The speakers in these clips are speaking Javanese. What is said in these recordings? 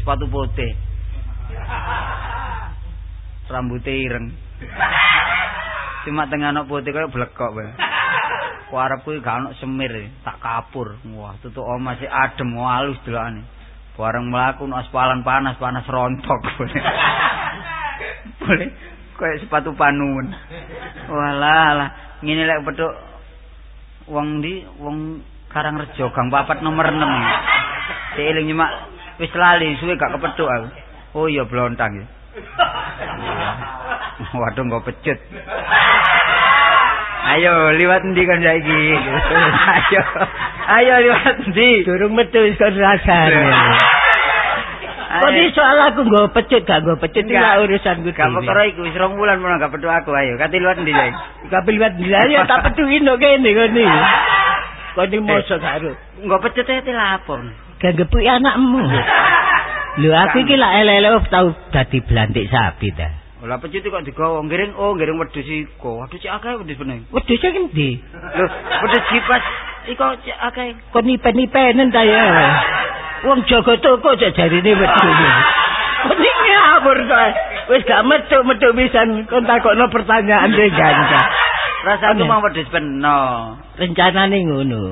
sepatu putih. Rambutnya ireng. Cuma tengah anak putih kayak blekok bae. Ku arep kuwi gak ono semir, tak kapur. Wah, tutuk omah sih adem halus delokane. Bareng mlaku nang aspalan panas-panas rontok. Boleh kayak sepatu panuwun. Walah, lah, ngene lek petuk wong ndi wong Karangrejo Gang Papat nomor 6. Sik eling nyemak wis lali suwe gak kepethuk aku. Oh iya blontang ya. Waduh kok pecut. Ayo liwat ndi kan saiki? Ayo. Ayo liwat ndi? Durung metu wis kon rasane. Kok soal aku nggo pecut gak nggo pecut iki urusan gue. Gak perkara iku wis rong wulan mun gak petuk aku ayo. Kati liwat ndi saiki? Gak liwat ndi ya tak petuki ndok kene kene. Kok iki mosok karo. Nggo pecut e lapor. Gak gepuk anakmu. Lho aku iki lak ele-ele tau dadi blantik sapi ta. Lah pecut kok digawa ngiring oh ngiring wedhus iku. Waduh cek akeh wedhus bener. Wedhus iki ndi? Lho wedhus jipas iku cek akeh. Kok nipen-nipenen ta ya. Wong jaga toko cek jarine wedhus. Kok iki ngawur ta. Wis gak metu-metu pisan kon takokno pertanyaan dhe ganja. Rasaku mau wedhus peno. Rencanane ngono.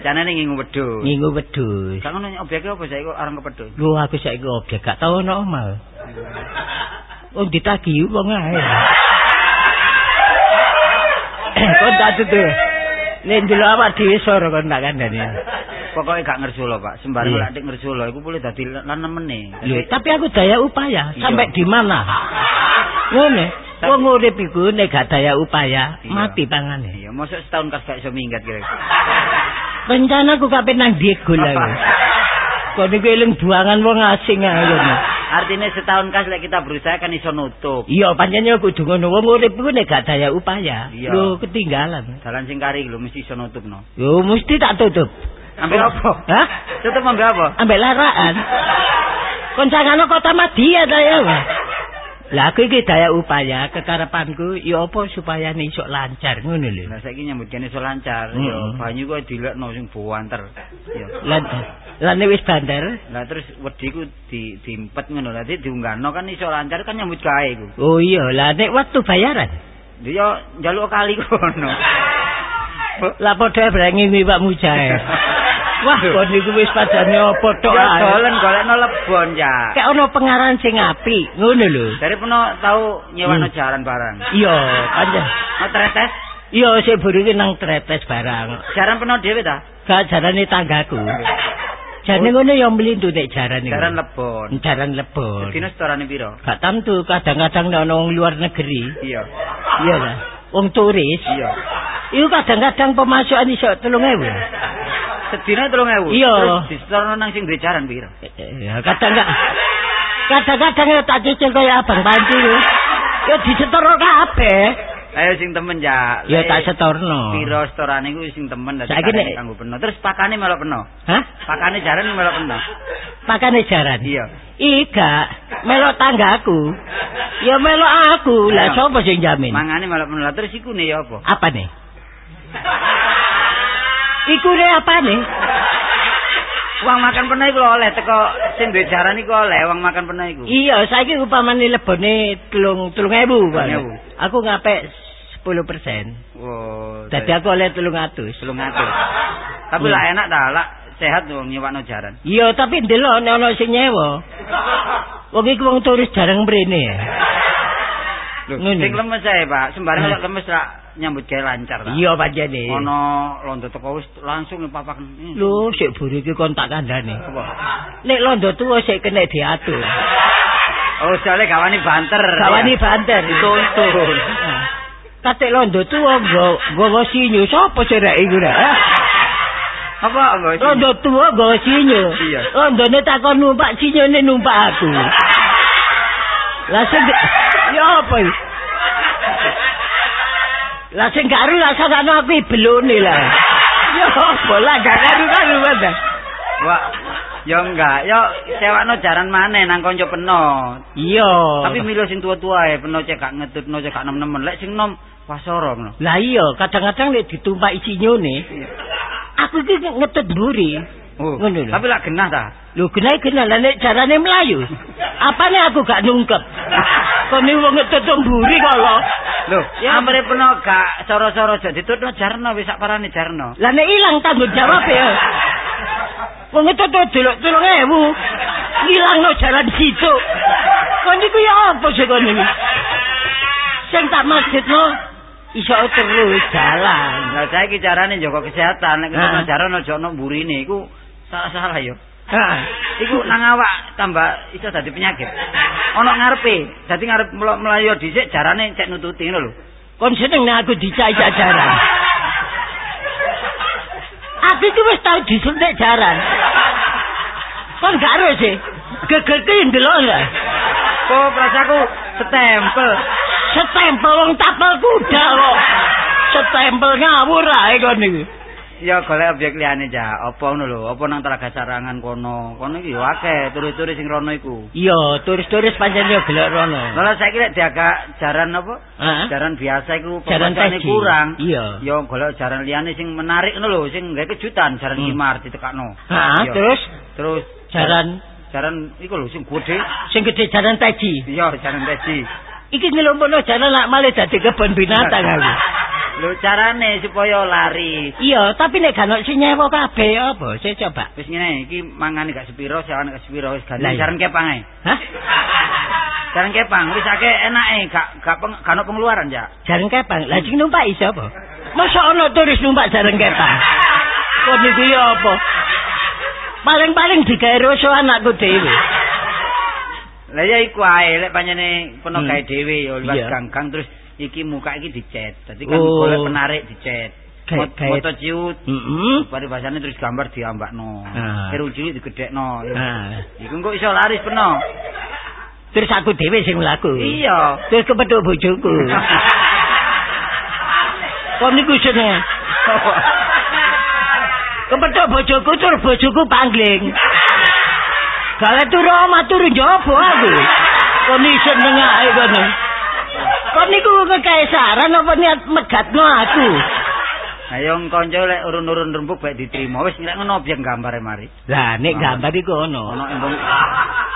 Rencanane ngingu wedhus. Ngingu wedhus. Kang ngono obyeke apa saiki kok areng kepedhus? Lho aku saiki obyek gak tau ono omah. Oh ditagi wong ae. Kon tak tutu. Nek ndelok awak dhewe soro kon tak kandhani. Pokoke gak ngersulo, Pak. Sembarang lek dik ngersulo iku boleh dadi lanemene. Lho, tapi aku daya upaya sampai di mana? Ngene. Wong urip iku nek gak daya upaya, mati pangane. Iya, mosok setahun kas gak iso minggat kira. Rencanaku kapan nang Diego lho. Kok niku eling buangan wong asing ae ngono. Artinya setahun kas lek kita berusaha kan iso nutup. Iya, pancen yo kudu ngono. Wong urip iku nek gak daya upaya, Iya. lho ketinggalan. Dalan sing kari lho mesti iso nutupno. Yo mesti tak tutup. Ambil apa? Hah? Tutup ambil apa? Ambek laraan. Koncangano kota Madia ta ya. Lah aku iki daya upaya kekarepanku ya apa supaya iso lancar ngono lho. Lah saiki nyambut kene iso lancar. Mm. Yo banyu kok dilekno sing buanter. Yo. Lan lan nek wis bandar. Lah terus wedi ku di dimpet ngono. Lah diunggahno kan iso lancar kan nyambut gawe iku. Oh iya, lah nek waktu bayaran. Yo njaluk kali kono. Lah padha brengi Pak Mujae. Wah, kok niku wis padane apa tok ae. dolen golekno lebon ya. Kayak ono pengaran sing apik, ngono lho. Dari peno tau nyewano Hmm. jaran barang. Iya, pancen. Oh tretes. Iya, sik burine nang tretes barang. Jaran peno dhewe ta? Gak jarane tanggaku. Jane ngono ya mlintu nek jaran iku. Jaran lebon. Jaran lebon. Dino setorane piro? Gak tentu, kadang-kadang nek ono wong luar negeri. Iya. Iya lah. Wong turis. Iya. Iku kadang-kadang pemasukan iso 3000. Sedina 3000. Iya. Terus disetorno nang sing jaran piro? Ya kadang kadang-kadang tak cicil kaya abang panci. Ya disetoro kabeh. Ayo sing temen ya. Ya tak setorno. Piro setorane ku sing temen dadi Saiki nek- kanggo peno. Terus pakane melok peno. Hah? Pakane jaran melok peno. Makane jaran. Iya. Ika melok tanggaku. Ya melok aku. Lah sapa sing jamin? Mangane melok peno. Terus iku ne ya apa? Apa nih? Iku ne apa Uang makan peno iku oleh teko sing duwe jaran iku oleh uang makan peno iku. Iya, saiki upamane lebone telung telung ewu, Pak. 3.000. Aku ngapik 10 persen. Oh. Dadi aku oleh telung atus. belum ngatur. Tapi Iya. lah enak dah lah sehat wong nyewakno jaran. Iya, tapi ndelok nek ana sing nyewa. Wong iki wong turis jarang mrene. Sing lemes ae, Pak. Sembarang lek lemes ra nyambut gawe lancar ta. Iya pancene. Ono londo teko wis langsung. Hmm. Lho, sik buru iki kon tak kandhane. Nek londo tuwa sik kena diatur. Oh, soalnya gawani banter. Gawani banter Dituntun. Katik londo tuwa nggo- nggawa sinyo sapa cerak iku ra? Apa? Londo tuwa nggawa sinyo. Iya. Londone takon numpak sinyone numpak aku. Lah sing ya apa iki? Lah sing karo lah sakno aku belone lah. Ya apa lah gak karo wadah. Wah, ya enggak. Ya sewakno jaran maneh nang kanca peno. Iya. Tapi milih sing tua-tua ae, peno cek gak ngetutno cek gak nem-nemen. Lek sing nom wasara ngono. Lah iya, kadang-kadang nek ditumpaki sinyone, aku iki ngetut mburi. Oh, Ngono. Tapi lak genah ta? Lho genah genah lah nek carane mlayu. Apane aku gak nungkep. Iki wong tetung buri kok lho. Lho, ya amre peno gak soro-soro aja ditutno jarno wis sak parane jarno. Lah nek ilang tanggung jawab ya. Wong itu tuh delok tulung ewu. Ngilang no jalan situ. Kon niku ya apa sih kon iki? Sing tak no iso terus jalan. Lah saiki carane jaga kesehatan nek ketemu jarno aja ono mburine iku salah-salah yo. Iku nang awak tambah iso dadi penyakit. Ono ngarepe, dadi ngarep melayu dhisik jarane cek nututi ngono lho. Kon seneng nek aku dicai jajaran. Aku iki wis tau disuntik jaran. Kon gak harus sih. Gegerke ndelok lah. Kok prasaku setempel. Setempel wong tapel kuda kok. Setempel ngawur ae kon iki. Ya golek objek liyane ja. Apa ngono lho? Apa nang telaga sarangan kono? Kono iki yo akeh turis-turis sing rono iku. Iya, turis-turis pancen yo gelek rono. Lah saiki lek diagak jaran apa? Jaran biasa iku teji. kurang. Iya. Yo golek jaran liyane sing menarik ngono lho, sing gawe kejutan, jaran Hmm. kimar ditekakno. Heeh, terus terus jaran jaran iku lho sing gede. sing gede jaran teji. Iya, jaran teji. Iki ngelompono jalan lak malih dadi kebon binatang aku. Lho carane supaya lari. Iya, tapi nek gak ono sing nyewa kabeh apa? Saya coba. Wis ngene iki mangane gak sepiro, sawane gak sepiro wis Lah, ganti iya. jaran kepang ae. Hah? Jaran kepang wis akeh enake, gak gak peng, gak ono pengeluaran ya. Jaran kepang. Lah sing numpak iso apa? Masa ono turis numpak jaran kepang? Kok niku ya apa? Paling-paling digawe rasa anakku dhewe. Lah ya iku ae lek panjene peno Hmm. gawe dhewe ya liwat ganggang terus iki muka iki dicet. Dadi kan Oh. golek penarik dicet. Foto ciut. Heeh. Paribasane terus gambar diambakno. Ah. Karo cilik digedhekno. Ah. Iku engko iso laris peno. Terus aku dhewe sing mlaku. Iya. Terus kepethuk bojoku. Kok niku seneng. Kepethuk bojoku tur bojoku pangling. Gale turu omah turu njobo aku. Kok ni seneng ae kono. Kok niku kekaisaran apa niat megatno aku? Ayo kanca lek urun-urun rembug bae diterima. Wis nek ngono objek gambare mari. Lah nek gambar iku ono. Ono embung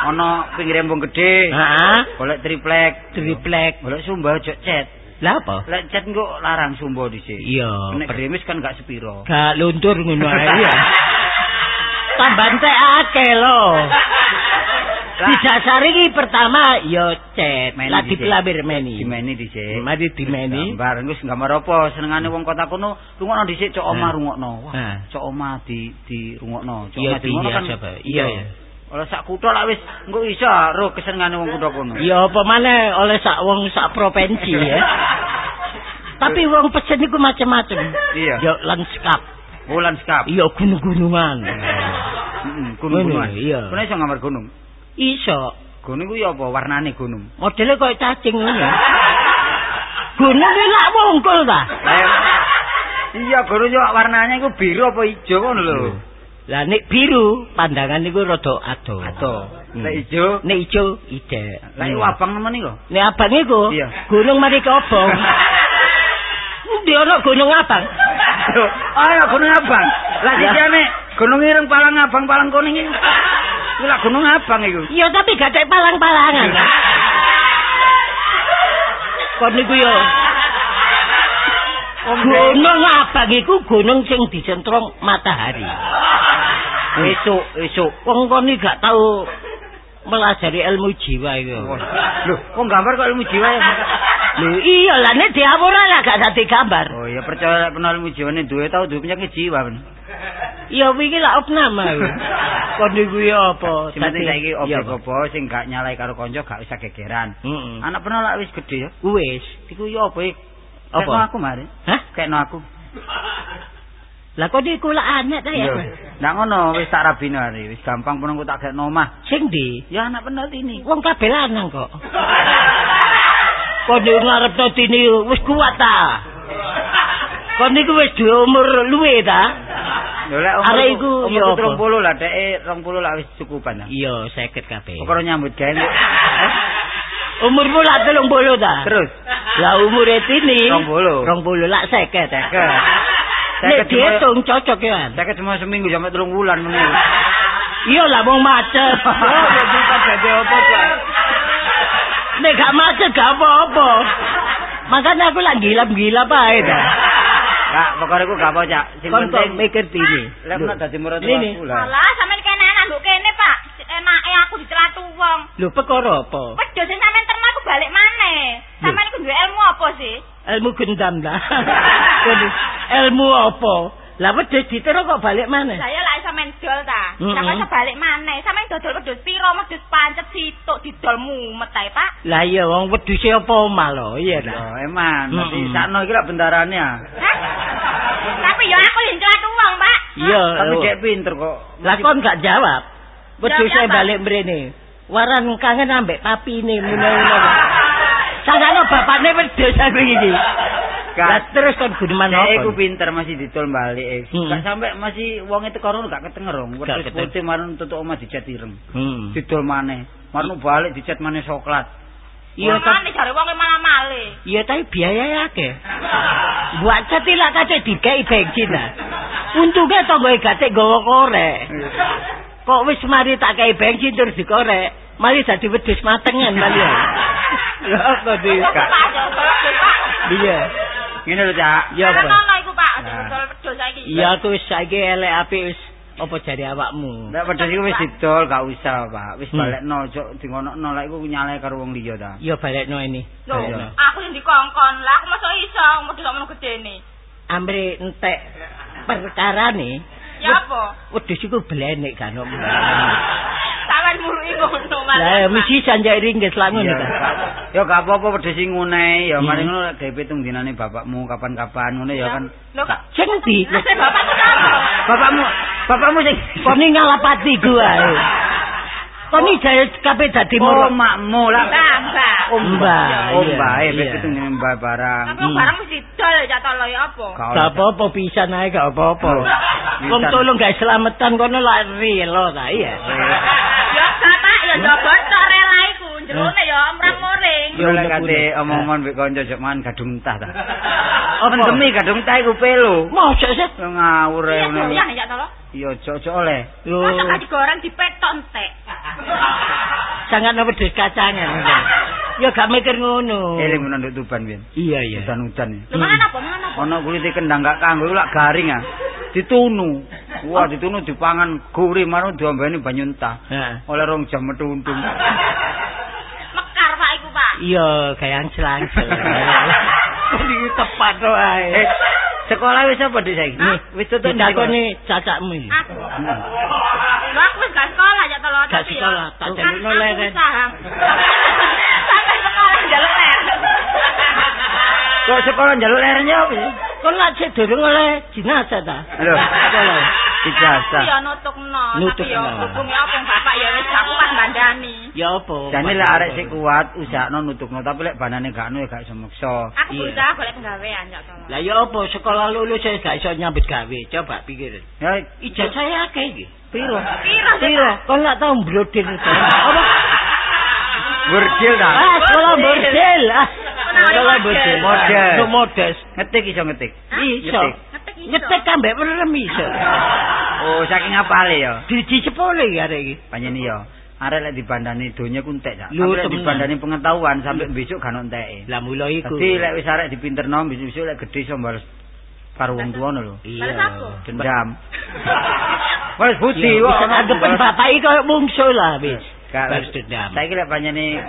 ono pinggir embung gede. Heeh. Golek triplek, Triplek. golek sumba aja cet. Lah apa? Lek cet engko larang sumba dhisik. Iya. Nek gerimis kan gak sepiro. Gak luntur ngono ae ya. Tambah entek akeh lho. Didasari iki pertama ya cet, lah dhisik. dipelabir meni. Dimeni dhisik. Mari dimeni. Gambar wis gambar apa senengane wong kota kono rungokno dhisik cok omah rungokno. Wah, cok omah di di rungokno. Cok omah di kan. Iya, iya. Oleh sak kutha lak wis engko iso ro kesenengane wong kutha kono. Ya apa maneh oleh sak wong sak provinsi ya. Tapi wong pesen iku macam-macam. Iya. Ya lanskap. Bulan skap. Ya gunung-gunungan. Heeh, gunung-gunungan. Iya. Kono iso gambar gunung. Iso. Gunung ku ya apa warnane gunung? Modele koyo cacing ngono. Gunung iki lak wongkul ta? Iya gunung yo warnanya iku biru apa ijo ngono lho. Lah nek biru pandangan niku rada ado. Ado. Hmm. Lek ijo, Nek ijo ide. lek iku abang nemen iku. Nek abang iku Iya. gunung mari kobong. Ndi ana gunung abang? Loh, Ayo gunung abang. Lah Ya. sijane gunung ireng palang abang palang kuning iki. Iku lah gunung abang iku. Iya tapi gak ada palang-palangan. Kon niku yo Gunung abang iku gunung sing dicentrong matahari. Esuk, esuk. Wong kon iki gak tau melajari ilmu jiwa iku. Loh, kok gambar kok ilmu jiwa ya? Iya lah nek diawur lah gak dadi gambar. Oh ya percaya lek kenal ilmu jiwane duwe tau duwe penyakit jiwa ben. Iya wingi lah opnam aku. Kon niku yo apa? Sing saiki Iya, objek apa sing gak nyalai karo kanca gak usah gegeran. Heeh. Anak pernah wis gede ya. Wis. Iku yo apa iki? Apa? Aku mari. Hah? Kekno aku. Lah kok niku lah anak ta ya? Ndak ngono wis tak rabine hari. Wis gampang pun aku tak gekno omah. Sing ndi? Ya anak penat ini. Wong kabeh lanang kok. Kok niku ngarepno tini wis kuat ta? Kok niku wis duwe umur luwe ta? Arek iku apa? 30 lah deke 20 lah wis cukupan lah. Iya, 50 kabeh. Kok nyambut gawe. Umurmu lak 30 ta? Terus Lah umure tini 20. 20 lak 50. Ceket. Saya Nek dihitung cocok ya. Saya cuma seminggu sampai telung bulan. Iya lah wong macet. Oh, jadi kan jadi apa Pak? Nek gak macet gak apa-apa. Makanya aku lagi gilap-gilap ae ta. Kak, pokoknya aku gak apa, Cak. Sing Kon kok penting mikir dini. lek nak dadi murid Ini. aku lah. Alah, sampean kene anak nduk kene, Pak. Enake aku dicelatu wong. Lho perkara apa? Wedhus sing sampean terima aku balik maneh. Sampean iku duwe ilmu apa sih? Ilmu gendam lah. Ilmu apa? Lah wedhus ditero kok balik mana? Saya lak sampean dol ta. Sampeyan iso balik maneh. Sampeyan dodol wedhus piro, wedhus pancet situk didol mumet ae, Pak. Lah iya wong wedhus e apa omah lho, iya Yo, ta. eman, nanti sakno iki lak bendarane ya. Hah? Tapi ya aku yang celatu wong, Pak. Iya. Tapi dek pinter kok. Lah kon gak jawab. Wedhus e Jawab apa? balik mrene. Waran kangen ambek papine ngono-ngono. Sangkane bapakne wedhus aku iki. Lah terus kon guneman Dek iku apa? pinter masih didol balik. eh. Hmm. Gak sampai masih wong itu kono gak ketenger rong. Gak Wedhus ketenger. putih marun tutuk omah dicat ireng. Hmm. Didol maneh. Marun balik dicat maneh coklat. Iya ta. Mane jare wong e malah male. Iya tapi biaya akeh. Buat cetilak kace dikai bensin lah. Untunge tonggoe gatek gawa korek. Kok wis mari tak kei bensin terus dikorek. Mari dadi wedhus matengan mali. ya. Lha kok di Kok Pak aja wedhus, Pak. Iya. Ngene lho, Cak. Iya apa? Ono iku, Pak. Dodol wedhus saiki. Iya aku wis saiki elek apik wis apa jari awakmu. Nek wedhus iku wis didol gak usah, Pak. Wis Hmm. balekno, cok dingonokno lek iku nyale karo wong liya ta. Iya balekno ini. Lho, aku sing dikongkon. Lah aku mosok iso wedhus ngono gedene. Amre entek perkarane Ya apa? wedhus iku blenek kan. Sampeyan muruki ngono Lah mesti sanjak ringgit lah ngono Iya, ta. Ya gak apa-apa wedhus sing ngune, ya Hmm. mari ngono gawe pitung dinane bapakmu kapan-kapan ngono ya kan. Lho, kok Sing ndi? Lah sing bapak ku sapa? Bapakmu, bapakmu sing Kon iki ngalapati gua. Kon iki jare kabeh dadi Oh, makmu lah. Mbah, mbah. Oh, Mbah, Oh, iya, mbah, eh, iya. pitung dinane mbah barang. Tapi barang mesti dol ya tolo ya apa? Gak apa-apa pisan ae gak apa-apa. Wong tolong gak selamatan kono lak rilo ta iya. Ya bapak ya coba tok rela iku. Jerone ya mrang-muring. Yo lek kate omong-omong mbek kanca jek mangan gadung entah ta. Apa demi gadung entah iku pelo. Mosok sih. Ngawur Iya, ngono. doyan ya tolo. Yo cocok oleh. Yo Masa digoreng dipetok entek. sangat wedhus kacangan. Ya gak mikir ngono. Eling ngono nduk Tuban pian. Iya iya. Udan-udan. Lho mangan apa? Mangan apa? Ana kulite kendang gak kanggo lak garing ah. Ditunu. Wah, ditunu dipangan gurih marung diombeni banyu entah. Heeh. Oleh rong jam metu untung. Mekar Pak iku, Pak. Iya, kayak angsel-angsel. Iki tepat to Eh. Sekolah wis apa Dik saiki? Wis tutup ditakoni cacakmu iki. Aku. Hmm. Lho aku wis gak sekolah ya tolo. Gak tapi ya, sekolah, tak kan jalukno leren. Sampai sekolah jaluk leren. Kok sekolah njaluk leren ya apa? Kon lak cek durung oleh jenazah ta? Lho, Sekolah. ijazah. Ya nutukno. Nutuk Tapi ya hubungi apa bapak ya wis aku pas bandani. Ya apa? Jane lek arek sik kuat usahno nutukno tapi lek banane gak anu ya gak iso maksa. Aku Iya. berusaha golek penggawean ya tolo. Lah ya apa sekolah lulus saya gak iso nyambut gawe. Coba pikir. Ya Ijazah saya akeh iki. piro? Piro Piro? Kon lak tau mbrodir. Apa? Burdil ta? Ah, sekolah bordel. Ah. Sekolah model? bordel. Model. Untuk modest. Ngetik iso ngetik. Iso. Ngetik iso. Ngetik ambek merem iso. Oh, saking apale ya? Diji sepole ya arek iki. Panjen ya. Arek lek dibandani donya ku entek ya. Lek temenan. dibandani pengetahuan sampai besok gak ono enteke. Lah mula iku. Dadi lek wis arek dipinterno besok lek gedhe iso bales karo wong tuwa lho. Iya. Apa? Dendam. Wes budi Iya, kok. bisa ngadepen bapak iki koyo mungsu lah wis. Gak Balas dendam. Saiki lek panjene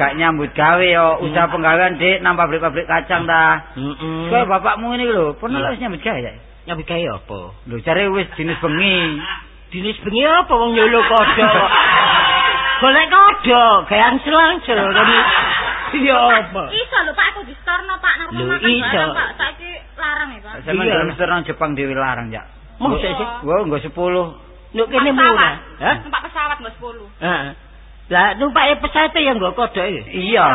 gak nyambut gawe yo usaha penggawean Dik nang pabrik-pabrik kacang ta. Heeh. Kowe bapakmu ini lho, pernah lek wis nyambut gawe ya? Nyambut gawe apa? Lho jare wis dinis bengi. Dinis bengi apa wong nyolo kodok. Golek kodok, kayak angsel-angsel kan. Iya apa? Iso lho Pak aku di storno Pak nang Lho, rumah makan iso. Pak. Saiki larang ya Pak. Iya. dalam restoran Jepang dhewe larang ya. Mosok sih. Wah, nggo 10. Nuk kene murah. pesawat. Hah? Numpak pesawat nggak 10. Heeh. Lah numpake pesawat yang nggo kodok iki. Iya.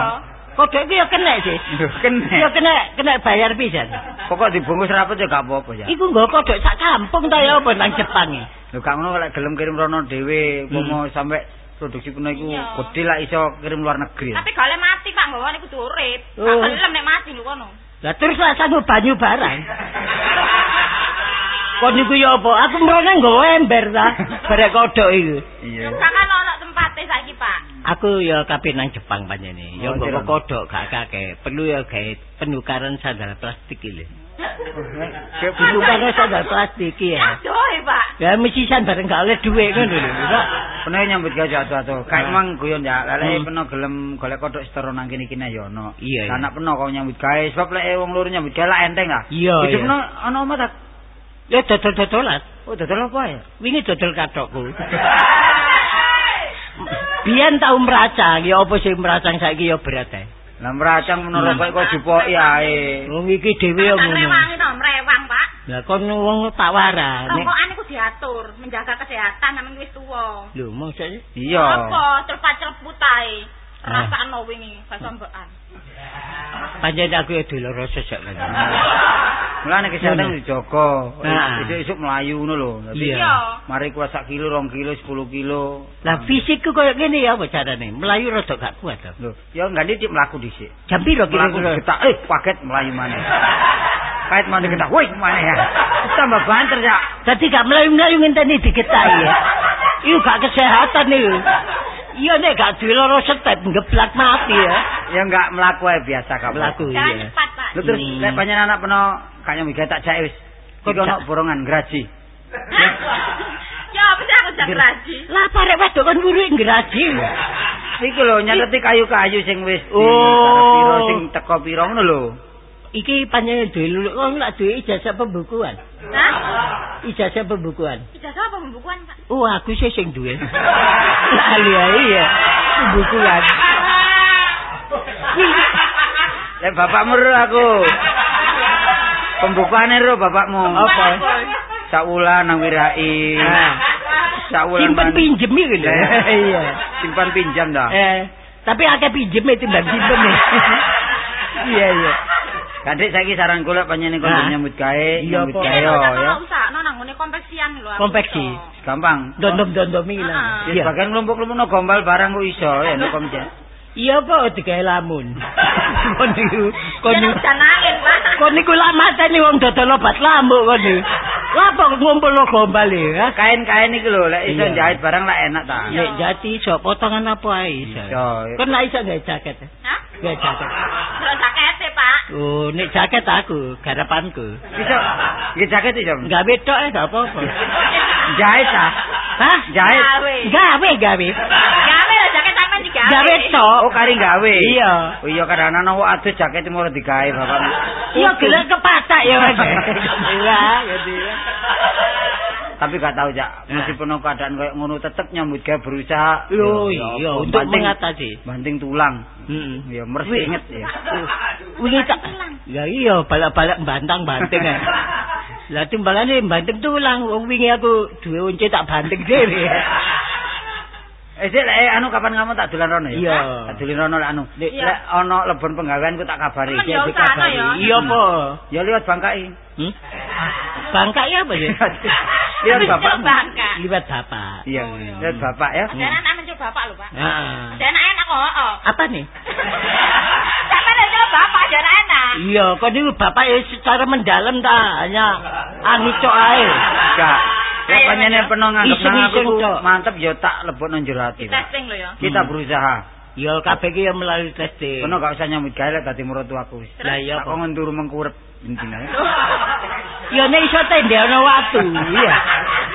Kodok iki ya kena sih. Lho kene. Ya kena kena bayar pisan. Pokok dibungkus rapet ya gak apa-apa ya. Iku nggo kodok sak kampung ta ya apa nang Jepang iki. Lho gak ngono lek gelem kirim rono dhewe, umpama sampe produksi kuno iku gede lah iso kirim luar negeri. Tapi gale mati Pak nggawane kudu urip. Oh. Tak gelem nek mati lho kono. Lah terus lah sanggup banyu barang. Kon niku ya apa? Aku mrene nggawa ember ta. Barek kodhok iku. Iya. Kan ono tempate saiki, Pak. Aku ya kabeh nang Jepang panjene. Ya Oh, nggawa kira. kodhok gak kakek. Perlu ya gawe penukaran sandal plastik iki lho. Penukaran sandal plastik ya. Aduh, Pak. Ya mesti bareng gak oleh dhuwit ngono lho. Pernah nyambut gawe atuh-atuh. Kayak Ah. emang guyon ya. Lek Hmm. peno gelem golek kodhok setara nang kene kene ya ono. Iya, nek peno kau nyambut gawe sebab lek wong loro nyambut gawe lah enteng lah. Iya, iya. ono omah tak. Ya dodol-dodolan. Oh, dodol apa ya? Wingi dodol kathokku. Biyen tau meracang, ya apa sih meracang saiki ya berat ae. Lah meracang menurut Hmm. kok kok dipoki ae. Wong iki dhewe ya ngono. rewangi to, mrewang, Pak. Lah kon wong tak. Nek Rokokan iku diatur, menjaga kesehatan namanya wis tuwa. lho maksud Iya. Apa celpat-celput ae. Rasakno wingi basambekan. pancen aku ya doloro sesek kan. Mulane kesehatan dijogo. Nah. Esuk-esuk mlayu ngono lho. Dadi Iya. Mari kuat sak kilo, rong kilo, 10 kilo. Lah fisikku koyo ngene ya apa carane? Melayu rada gak kuat to. Lho, ya enggak didik mlaku dhisik. Jam piro kira-kira? getak, eh paket mlayu maneh. Kait maneh getak, woi maneh ya. Tambah banter ya. Dadi gak melayu-melayu ngenteni digetahi ya. Iku gak kesehatan iku. Iya nek gak duwe loro step ngeblak mati ya. Ya enggak mlaku ae biasa kok. Jangan iya. cepat, Pak. Lho terus Hmm. lek panjenengan anak peno kaya mbiga tak jake wis. Kok Kok ono borongan graji. Ya apa sih aku jak raji? Lah parek wedok kan wuru ngraji. Iki lho nyateti kayu-kayu sing wis Oh. sing teko piro ngono lho. Iki panjenengan duwe lulu wong lak duwe ijazah pembukuan. Hah? Ijazah pembukuan. Ijazah apa pembukuan, Pak? Oh, aku sih sing duwe. Lah iya iya. Pembukuan. Lek bapakmu ro aku. Pembukaane ro bapakmu. Apa? Saulan nang wirai. Nah. Saulan Simpen pinjem iki lho. Iya. Simpan pinjam dah. Eh, tapi akeh pinjem itu mbak simpen. Iya iya. Kadek saiki saran kula panjenengan Nah. nyambut gawe, Iya, nyambut gawe ya. usah no nang ngene konveksian lho. Konveksi. Gampang. Dondom-dondom iki lah. Ya Iya. bagian kelompok-kelompok gombal barang kok iso ya nek kom Iya apa digawe lamun. Kon niku kon Ya niku Pak. kon niku lak mateni wong dodol obat lambuk kon niku. Lah apa ngumpul gombal iki, ha? Kain-kain iki lho lek iso Iya. jahit barang lah enak ta. Iya. Nek jati iso potongan apa ae iso. Kon lak iso gawe jaket. Hah? Gawe jaket. Terus jakete, Pak. Oh, nek jaket aku, garapanku. Iso. Nggih jaket iso. Gawe tok eh gak apa-apa. Jahit ta. Hah? Jahit. Gawe. Gawe gawe. Gawe lah jaket sampean digawe. Gawe tok. Oh kari gawe. Iya. Oh iya kadang ana wong adus jaket mau digawe bapakmu. Iya gelek kepatak ya Mas. Iya, ya. Tapi gak tahu jak, Nah. meskipun keadaan kayak ngono tetep nyambut gawe berusaha. Oh Ya, iya, untuk banting- mengatasi. banting tulang. Heeh. Ya mesti inget ya. Wingi tak Ya iya, balak-balak bantang banting. Lah timbalane banting tulang, wong wingi aku duwe unci tak banting dhewe. Eh sik lek anu kapan kamu tak dolan rono ya? Iya. Tak dolan rono lek anu. Lek Iya. lek ana lebon penggawean ku tak kabari. Temen ya usah ana ya. Iya apa? Ya liwat bangkai. Hmm? Bangka ya apa ya? Liwat bapak. Liwat bapak. Iya, Oh, iya. liwat bapak ya. Ada anak mencoba bapak lho, Pak. Heeh. Ada anak enak kok, oh. Apa nih? Sampean ada bapak ada anak enak. Iya, kok niku bapak ya secara mendalam ta, hanya angin cok ae. Enggak. Ayo, panjenengan penuh nganggep nang aku mantep ya tak lebok nang jero ati. Testing lho ya. Kita Hmm. berusaha. Ya kabeh ki ya melalui testing. Kono gak usah nyambut gawe dadi mertua aku wis. Lah iya Kok apa? ngenturu mengkurep intinya. ya. Ya nek iso tende ana watu, iya.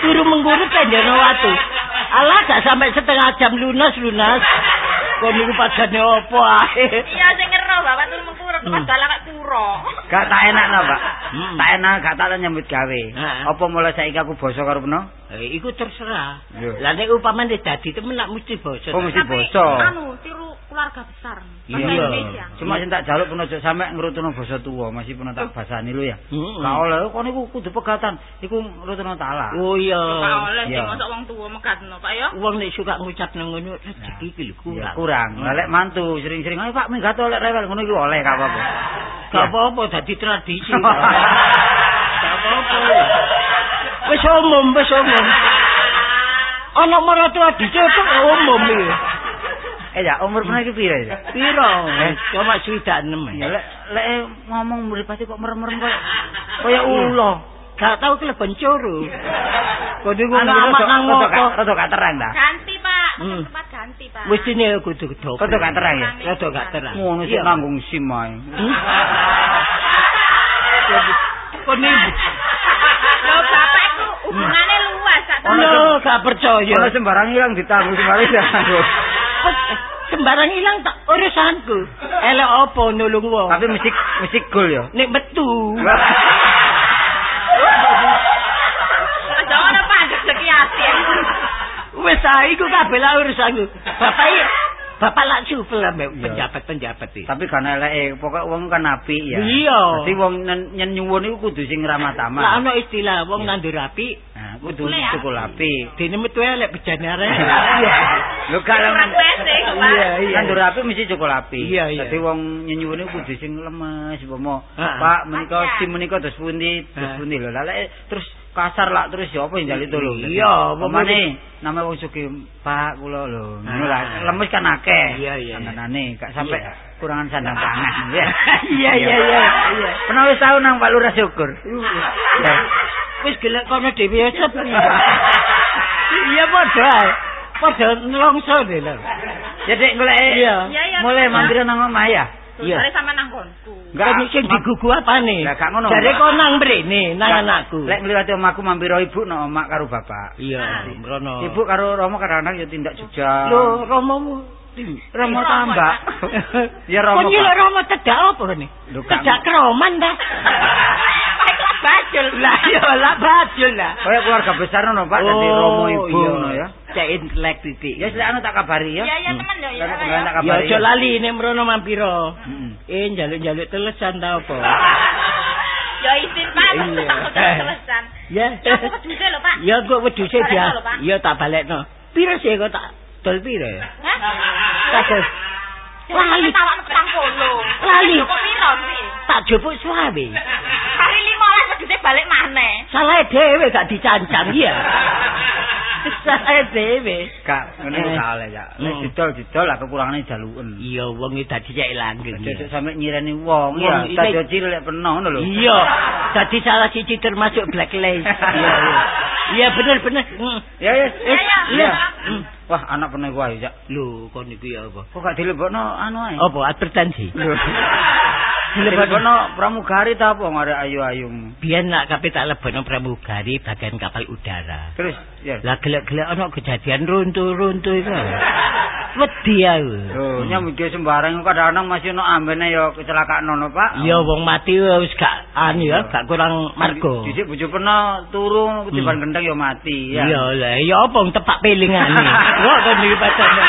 Turu mengguru tende ana watu. Alah gak sampai setengah jam lunas lunas. Kok niku padane opo ae? Iya sing ngero bapak mengkurep Hmm. pas dalan kak kuro. Gak tak enak no, Pak. Hmm. Tak enak gak tak nyambut gawe. Apa mulai saiki aku basa karo peno? Eh, iku terserah. Lah nek upamane dadi temen nak mesti basa. Oh, mesti basa. anu tiru keluarga besar. Iya. Cuma sing tak jaluk peno sampe ngrutuno basa tuwa, masih peno tak basani lho ya. Heeh. Gak oleh kok niku kudu pegatan. Iku ngrutuno taala. Oh iya. Pak oleh sing mosok wong tuwa megatno, Pak ya. Wong nek suka ngucap nang ngono rezeki iki lho kurang. Kurang. Lah lek mantu sering-sering ayo Pak minggat oleh rewel ngono iku oleh gak apa-apa. Gak apa-apa dadi tradisi. Gak apa-apa. Wis umum, wis umum. Ana maratuwa dicocok umum iki. Eh ya umur pernah iki piro ya? Piro? Cuma swidak enem. Ya lek lek ngomong mripate kok merem-merem kok kaya ulo. gak tau keleben curu. Kok niku Anu amat nang rada ngopo. gak- rada gak terang ta. Ganti. Hmm. Tempat ganti, Pak. Wis dene kudu kedopo. Rada gak terang ya. Rada gak terang. Ngono Iya. nanggung SIM ae. Kok niku Lho, Bapak iku hubungane luas sak Lho, gak percaya. Ono sembarang ilang ditanggung sembarang ditanggung. Sembarang ilang tak urusanku. Elek apa nulung wong. Tapi mesti mesti gol ya. nek metu. Aja ono Pak rezeki ati. Wis ae iku kabeh lah urusanku. Bapak iki Bapak lak supel ambek penjabat-penjabat iki. Tapi kan eleke, pokok wong kan apik ya. Iya. Dadi wong nyen nyen nyuwun iku kudu sing ramah Lah tamah. ana istilah wong nandur api, Nah, kudu cukup apik. dene metu elek bejane arek. Lho kalau. Iya, iya. Kan dur api mesti cukup api. Iya, iya. Dadi wong nyenyuwune kudu sing lemes umpama. Ha. Pak menika sim menika terus pundi, terus Ha. pundi lho. Lah lek terus kasar lah terus ya apa yang jali tolong. Iya, pemane nama wong sugih Pak kula lho. Ngono lah. Ha. Lemes kan akeh. Iya, iya. Gak sampe Iya. kurangan sandang pangan. ya. Iya, iya, iya, iya. Pernah wis tau nang Pak Lurah syukur. Wis gelek kono dhewe ya. Iya padha. Padha nelongso lho. Ya Dek golek Iya. Iya, iya. mulai mampir nang omah ya. Iya. Sore sama nang konku. Enggak sing digugu apane? Lah, gak ngono. Jare kok nang mrene nang anakku. Lek ngliwati omahku mampir ibu nang omah karo bapak. Iya, mrono. Ibu karo Romo kadang-kadang ya tindak jejak. Lho, romomu Romo tambak. Ya Romo. Kok nyeluk Pak. romo tedak apa Kak. Tedak keroman ta? Bajul. Lah iya lah bajul lah. Kaya keluarga besar ngono Pak, dadi Romo ibu ngono ya. Cek intelek titik. Ya sik anu tak kabari ya. Temen ya. Ya, nek ya. tak Ya kabari. aja lali nek mrono mampiro. Heeh. Eh njaluk-njaluk telesan ta apa? Ya izin Pak, Iya. telesan. Ya. Ya aku peduse lho, Pak. Ya kok wedhuse Balekno dia. Ya tak balekno. Piro sih kok tak dol piro ya? Hah? Lali. Tawakno petang polo. Lali. Kok piro sih? tak jupuk suawe. Hari 15 peduse balik maneh. Salah dhewe gak dicancang ya. Salah dhewe. Kak, ngene Eh. oleh ya. Nek Hmm. didol-didol lah kekurangane jaluken. Iya wong iki dadi cek langgeng. Sesuk sampe nyireni wong ya, ini- tak cilik peno ngono lho. Iya, dadi salah siji termasuk blacklist. Iya, iya. Iya bener-bener. Hmm. Ya ya. Iya, iya. Iya. Hmm. Wah, anak iku ae, Cak. Lho, kon ya apa? Kok gak dilebokno anu ae? Apa advertensi? Lho. Dilebokno pramugari ta apa ngarep ayu-ayumu. Biyen nak kabeh tak lebono pramugari bagian kapal udara. Terus ya. Lah gelek-gelek ana kejadian runtuh-runtuh iku. Wedi aku. Lho, nyamike sembarang kadang-kadang masih ono ambene ya kecelakaan ono, Pak. Iya wong mati wis gak anu ya, gak kurang marga. Dhisik bojo pernah turu ketiban Hmm. gendeng ya mati ya. Iya lah, ya apa tepak pelingane. Kok kon iki padane.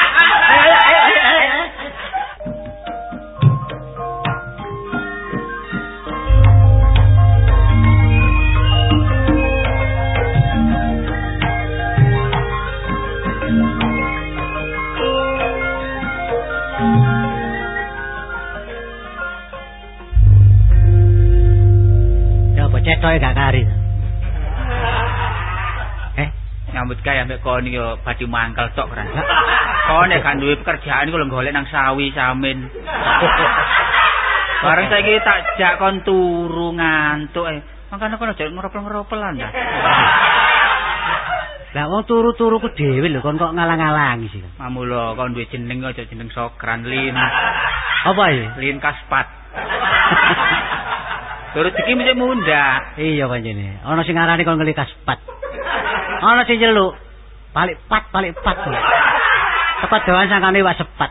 Gawe ambek kon yo badhe mangkel tok kan. Kon nek gak duwe pekerjaan iku lho golek nang sawi samin. Bareng saiki tak jak kon turu ngantuk eh. Makane kon aja ngeropel-ngeropelan ta. lah wong turu-turu ku dhewe lho kon kok ngalang-alangi sih. Mamula kon duwe jeneng aja jeneng Sokran Lin. Apa ya? Lin Kaspat. Terus iki mesti munda. Iya pancene. Ana sing ngarani kon ngelikas pat. Ana sing nyeluk balik pat balik pat. Tepat doan sangkane wis sepat.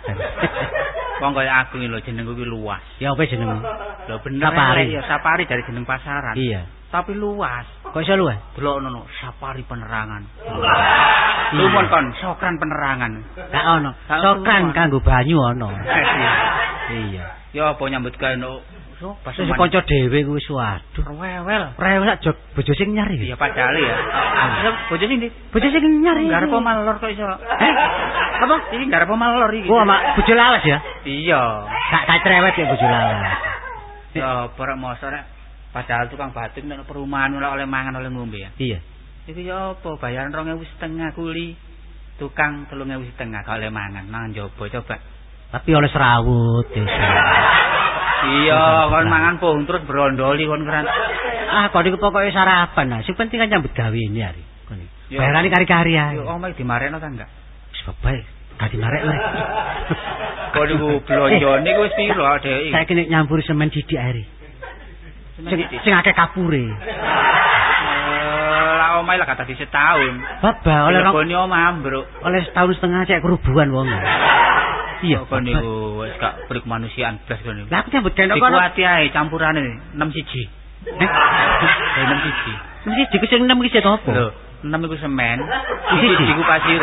Wong kaya aku iki lho jenengku ki luas. ya apa jenengmu? Lho bener Sapari. ya Sapari dari jeneng pasaran. Iya. Tapi luas. Kok iso luwe? Delok nono Sapari penerangan. Lumon kon Sokran penerangan. Gak ono. Sokran kanggo banyu ono. Iya. Ya apa nyambut gawe pas Wis kanca dhewe ku wis waduh. rewel. Rewel sak jog bojo sing nyari. Ya padahal ya. Ya bojo sing ndi? Bojo sing nyari. Garep malor kok iso. Eh? Apa? Iki garep malor iki. Wah, mak bojo lawas ya. Iya. Gak tak cerewet ya bojo lawas. Ya barek mosok rek. Padahal tukang batik nek perumahan ora oleh mangan oleh ngombe ya. Iya. Iki ya apa bayaran 2000 setengah kuli. Tukang 3000 setengah gak oleh mangan nang njaba coba. Tapi oleh serawut ya. Iya, kon mangan pung terus brondoli kon keran. Ah, kok niku pokoke sarapan. Nah, sing penting kan nyambut gawe ini hari. Kon iki. Bayarane kari-kari ae. Yo omae dimarekno ta enggak? Wis bae. Gak dimarek lho. Kok niku blonjone niku wis piro Dek? Saiki nek nyampur semen didik ae. Sing sing akeh kapure. Eh, Lah omae lah kata di setahun. Baba oleh rong Legone omah ambruk. oleh setahun setengah cek kerubuhan wong. Iya, Kok niku wis gak beri kemanusiaan blas kok niku. Lah aku nyambut gawe kok. Dikuati ae campurane 6 siji. Eh, Eh 6 siji. mesti diku sing 6 iki apa? Lho, 6 iku semen, Siji. iku pasir.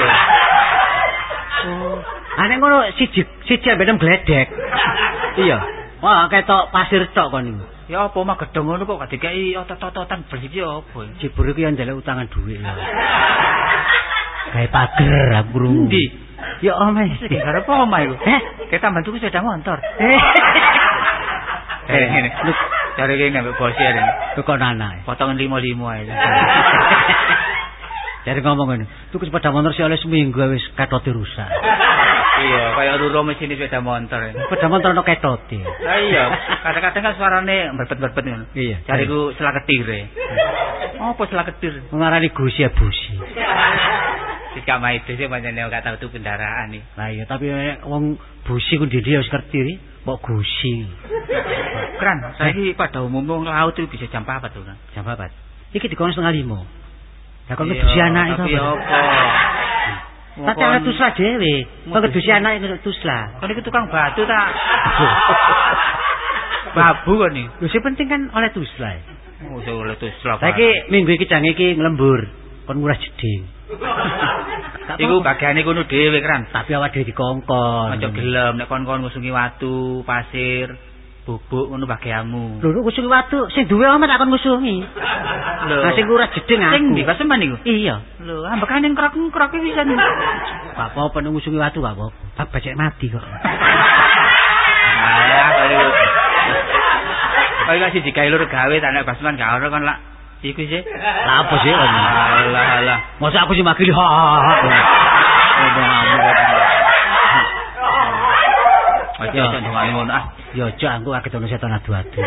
Oh. Ane ngono siji siji ambek enam gledek. Iya. Wah, ketok pasir tok kon niku. Ya apa mah gedeng ngono kok gak dikai otot-ototan bersiji apa. Cibur iki yo njaluk utangan dhuwit ya. Kayak pager aku krungu. Endi? Ya omeh. Sing garep apa omah iku? Eh, Kita bantu sepeda motor. eh. Ngene. Lu cari ki ngambil bos ya Den. Lu kok nana. Potongan 55 ae. Jadi ngomong ngene, tuku sepeda motor sih oleh seminggu wis ketote rusak. Iya, kaya ruro mesin sepeda motor. ya. Sepeda motor ono ketote. Lah iya, kadang-kadang kan suarane berbet-berbet ngono. Iya. Cariku selaketir. e. Apa selaketir? Mengarani gusi ya busi. Jika main itu sih banyak yang gak tahu tuh kendaraan nih. Lah iya, tapi wong busi ku ndi wis ngerti ri, mbok gusi. Keren, saya pada umumnya wong laut itu bisa jam 4 tuh kan. Jam 4. Iki dikono setengah lima. Lah kok Iya, ngedusi anak itu Tapi apa? apa? Tapi ana tuslah dhewe. Kok ngedusi anak itu tuslah. Kan itu tukang batu tak? Babu kan nih. Lho sing penting kan oleh tuslah. Oh, oleh tuh. Saiki minggu iki jang iki nglembur. Kon murah jeding. Iku bagiane kono dhewe keren. tapi awak dhewe dikongkon. Aja gelem nek kon-kon ngusungi watu, pasir, bubuk ngono bagianmu. Lho ngusungi watu, sing duwe omah tak kon ngusungi. Lho. Lah sing murah jeding aku. Sing ndi kaseman iku? Iya. Lho, ambekane krok-krok iki bisa nih. Gak apa-apa nek ngusungi watu gak apa-apa. Bab becek mati kok. Alah, kaya Kaya kasih digawe lur gawe tak nek basman gak ora kon lak iku sih. Apa sih? Alah alah. Masa aku sih makili ha ha ha. Aja Ya. aja ndongane ngono ah. Ya aja aku akeh tono setan adu-adu.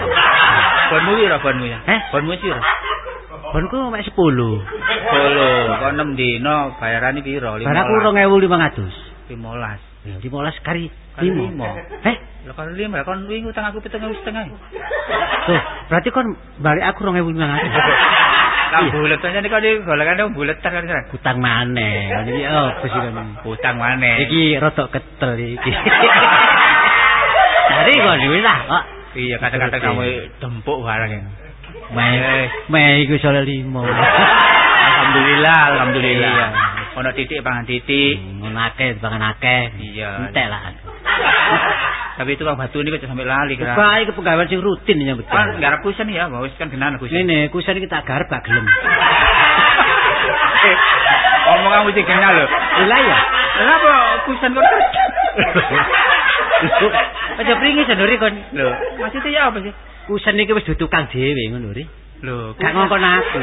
Bonmu piro bonmu ya? Eh? Bonmu piro? Bonku mek 10. Bolo, kok 6 dino bayarane piro? Bar aku 2500. 15. Ya 15 kari Kali 5. lima. Eh, Lho kan lima, kon wingi utang aku 7.5 setengah. tuh, berarti kon balik aku 2500. Lah bulet aja nih kok di golekane bulet kan kan. Utang maneh. Iki oh, sih kon. Utang maneh. Iki rodok ketel iki. Dari kon wis lah, kok. Iya, kata-kata kamu dempuk barang. Mei, mei iku soal limo. Alhamdulillah, alhamdulillah. Ono titik pangan titik. Ngono akeh dipangan akeh. Iya. Entek lah. Tapi itu batu ini kok sampai lali kira. Bae iki pegawai sing rutin nyambut. Kan garap kusen ya, wis kan genan kusen. Ngene, kusen iki tak garap gak gelem. Eh, Omong kamu sih kenal lho. Lah ya. Kenapa kusen kok? Aja pringi sendiri kon. Lho, maksudnya ya apa sih? Kusen iki wis tukang dhewe ngono ri. Lho, Gak ngongkon aku.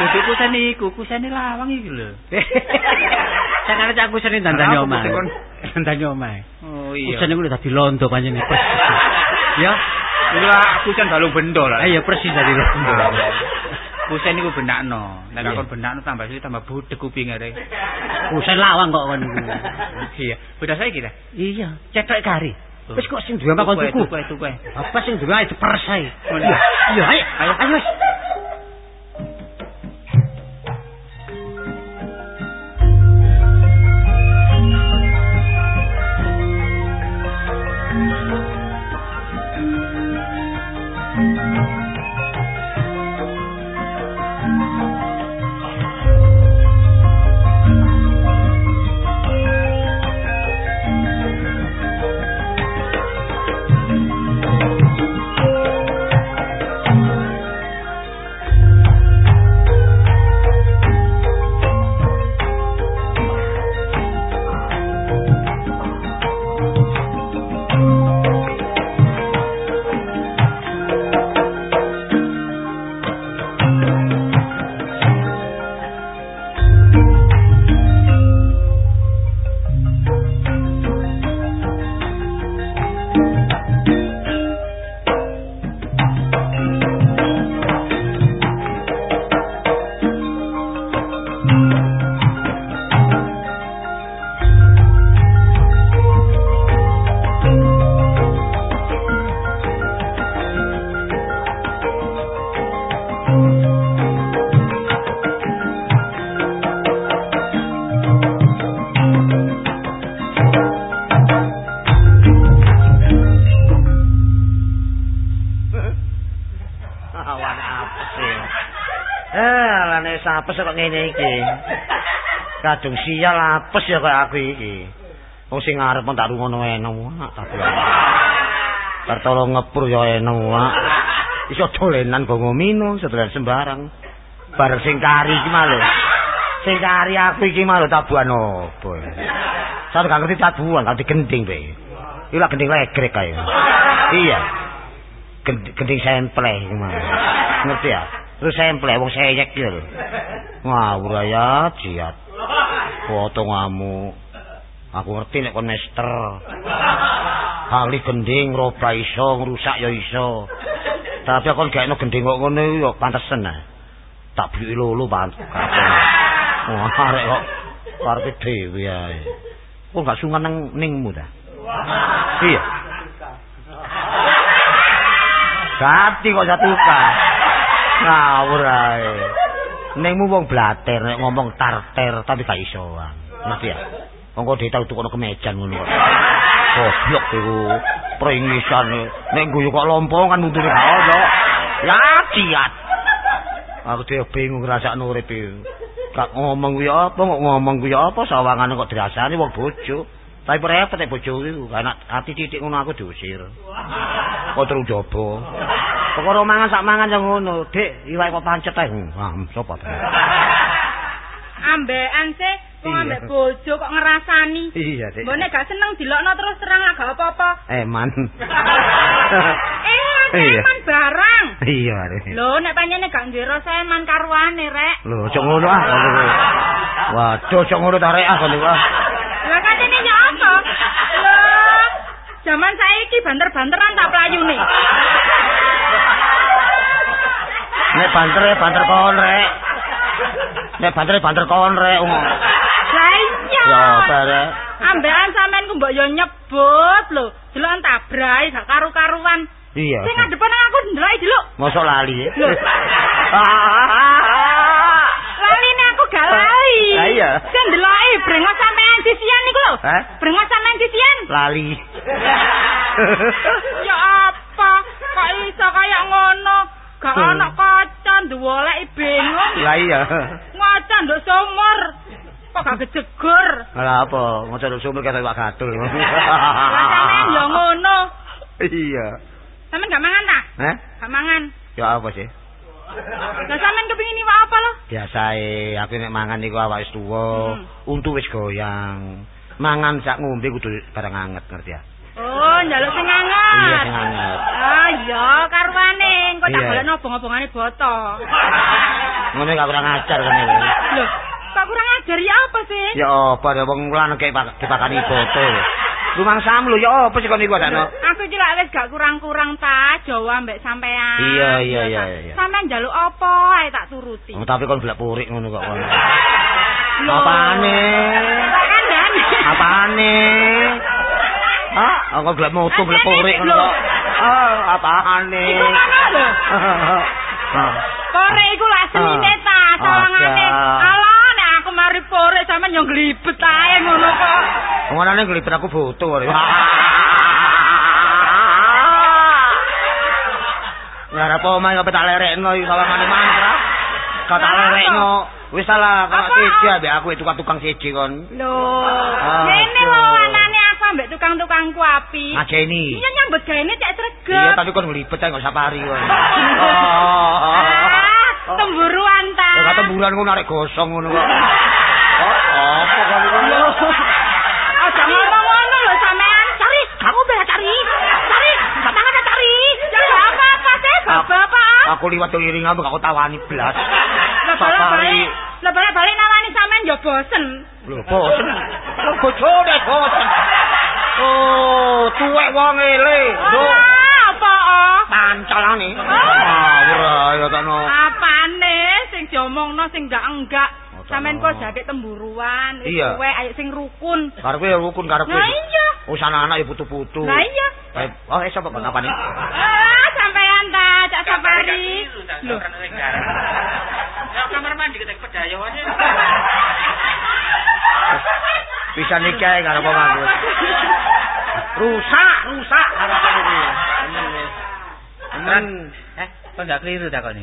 Kudu kusen iku, kusen lawang iki lho. Saya kan cak kusen dandane Kenapa omah. Dandane omah. Oh iya. Kusen iku udah dadi londo panjenengan persis. Ya, Ila kusen balung bendo lah. ayo persis dadi londo. Kusen iku benakno. Nek Iya. kon benakno tambah suwi tambah budek kupinge rek. Kusen lawang kok kon iku. Iya, udah saya kira. Iya, cetok kari. Tuh. Wis kok sing duwe apa kon Tuku. Apa sing duwe ae diperes ae. Oh, Iya, iya, ayo. Ayo. Ayo apes kok ngene iki. Kadung sial apes ya kaya aku iki. Wong sing ngarep tak rungono enak tapi. Bar tolong ngepur ya enak wae. Iso dolenan gongo minum sedolan sembarang. Bar sing kari iki malu. Sing kari aku iki malu tabuhan opo. Saya gak ngerti tabuhan, gak gending be. Iki lah gending legrek kae. Iya. Gending semple iki mah. Ngerti ya? Terus semple wong seyek iki lho. Ngawur ya jiat. Foto ngamuk. Aku ngerti nek kon mester. Kali gending roba iso ngrusak ya iso. Tapi kon gak ono gending kok ngono yo pantesen ah. Tak beli lulu pantes. Wah, arek kok karepe dhewe ae. Kok gak sungan nang ningmu ta? Iya. Gati kok jatuka. Ngawur ae. Ningmu wong blater nek ngomong tarter tapi gak iso. Ngerti ya? Wong kok ditau tukono kemejan ngono kok. Goblok iku. Pringisan nek guyu kok lompo kan mundure gak ono. Ya ciat. Aku dhewe bingung ngrasakno urip. Gak ngomong kuwi apa, kok ngomong kuwi apa sawangane kok dirasani wong bojo. Tapi repot nek bojo iku, anak ati titik ngono aku diusir. Kok terus jobo. Pokoknya mangan sak mangan yang ngono, Dik, iwak kok pancet ae. Wah, sapa ta? Ambekan sih, wong ambek bojo kok ngerasani. Iya, Dik. Mbok nek gak seneng dilokno terus terang lah gak apa-apa. Eman. Eh, Iya. eman barang. Iya, Dik. Lho, nek pancene gak duwe rasa eman karuane, Rek. Lho, cok ngono ah. Waduh, cok ngono ta rek ah kono ah. Lah katene nyok apa? Lho, zaman saiki banter-banteran tak playune. Nek banter banter kon rek. Nek banter banter kon rek. Lah iya. Ya apa rek? Ambekan sampean ku mbok yo nyebut lho. Delok tabrai gak karu-karuan. Iya. Sing ngadepan nang aku ndeloki delok. Mosok lali. Lho. Laline aku gak lali. Lah iya. Sing ndeloki brengos sampean sisian niku lho. Hah? Brengos sampean sisian. Lali. Ya apa? Kok iso kaya ngono? Gak ana kaca nduwoleki bingung. Lah iya. Ngaca nduk sumur. Kok gak kejegur? Lah apa? Ngoco nduk sumur kata Pak Gadul. Lah ya ngono. Iya. Sampean gak mangan ta? Hah? Gak mangan. Ya apa sih? Lah sampean kepengin iwak apa lho? Biasae aku nek mangan niku awak wis tuwa, Hmm. untu wis goyang. Mangan sak ngombe kudu barang anget ngerti ya? Oh, njaluk sing anget. Iya sing anget. Ah iya, karuane engko tak golekno obong-obongane boto. Ngono gak kurang ajar kan iki. Lho, kok kurang ajar ya apa sih? Ya apa ya wong lan kek dipakani foto. Rumang sam lho ya apa sih kon niku adakno? Aku iki lak wis gak kurang-kurang ta Jawa mbek sampean. Iya, iya, iya, iya. Sampean njaluk apa ae tak turuti. Oh, tapi kon blak purik ngono kok kon. Apane? Kandan. Apane? Ah, aku blak moto blak purik ngono kok. Ah, ngono lho. Ah. Korek iku lak senine ta, sawangane. Ada. Alah nek aku mari korek sampean yo glibet ae ngono kok. Ngono nglipet aku foto kok. Ngarep omahe kok tak lerekno iki sawangane mantra. Kok tak lerekno. Wis salah kok siji ambek aku itu tukang siji kon. Lho, Ah, ngene aduh. lho anane aku ambek tukang-tukangku api. Ngajeni. Iya nyambut gaene cek sregep. Iya tapi kon nglipet ae kok sapari kon. Ah, temburuan ta. Oh, kata bulan ngono arek gosong ngono kok. Oh, apa kon iku? Aja ngomong ngono lho sampean. Cari, kamu bela cari. Cari, batangan cari. Cari apa-apa sih, bapak. Aku liwat tuh iring aku gak tawani blas. Sapari. balik-balik, lah balik-balik nawani sampean yo bosen. Lho, bosen. Bojone bosen. Oh, tuwek wong ele. Ah, apa? oh? pancalane. Ah. ora ya takno. Apane sing diomongno sing enggak enggak. Oh, Sampean tak kok jake temburuan, wis Iya. suwe ayo sing rukun. Karepe ya rukun karepe. Lah iya. Oh, sana anak ya putu-putu. Lah iya. Eh, oh, eh sapa kon apa nih? Ah, sampean ta, Cak Sapari. Lho, Ya kamar mandi kita pedayawannya. Bisa nikah karo apa bagus. Rusak, rusak karepe iki. Men. Eh, Kok ndak keliru ta kok ini?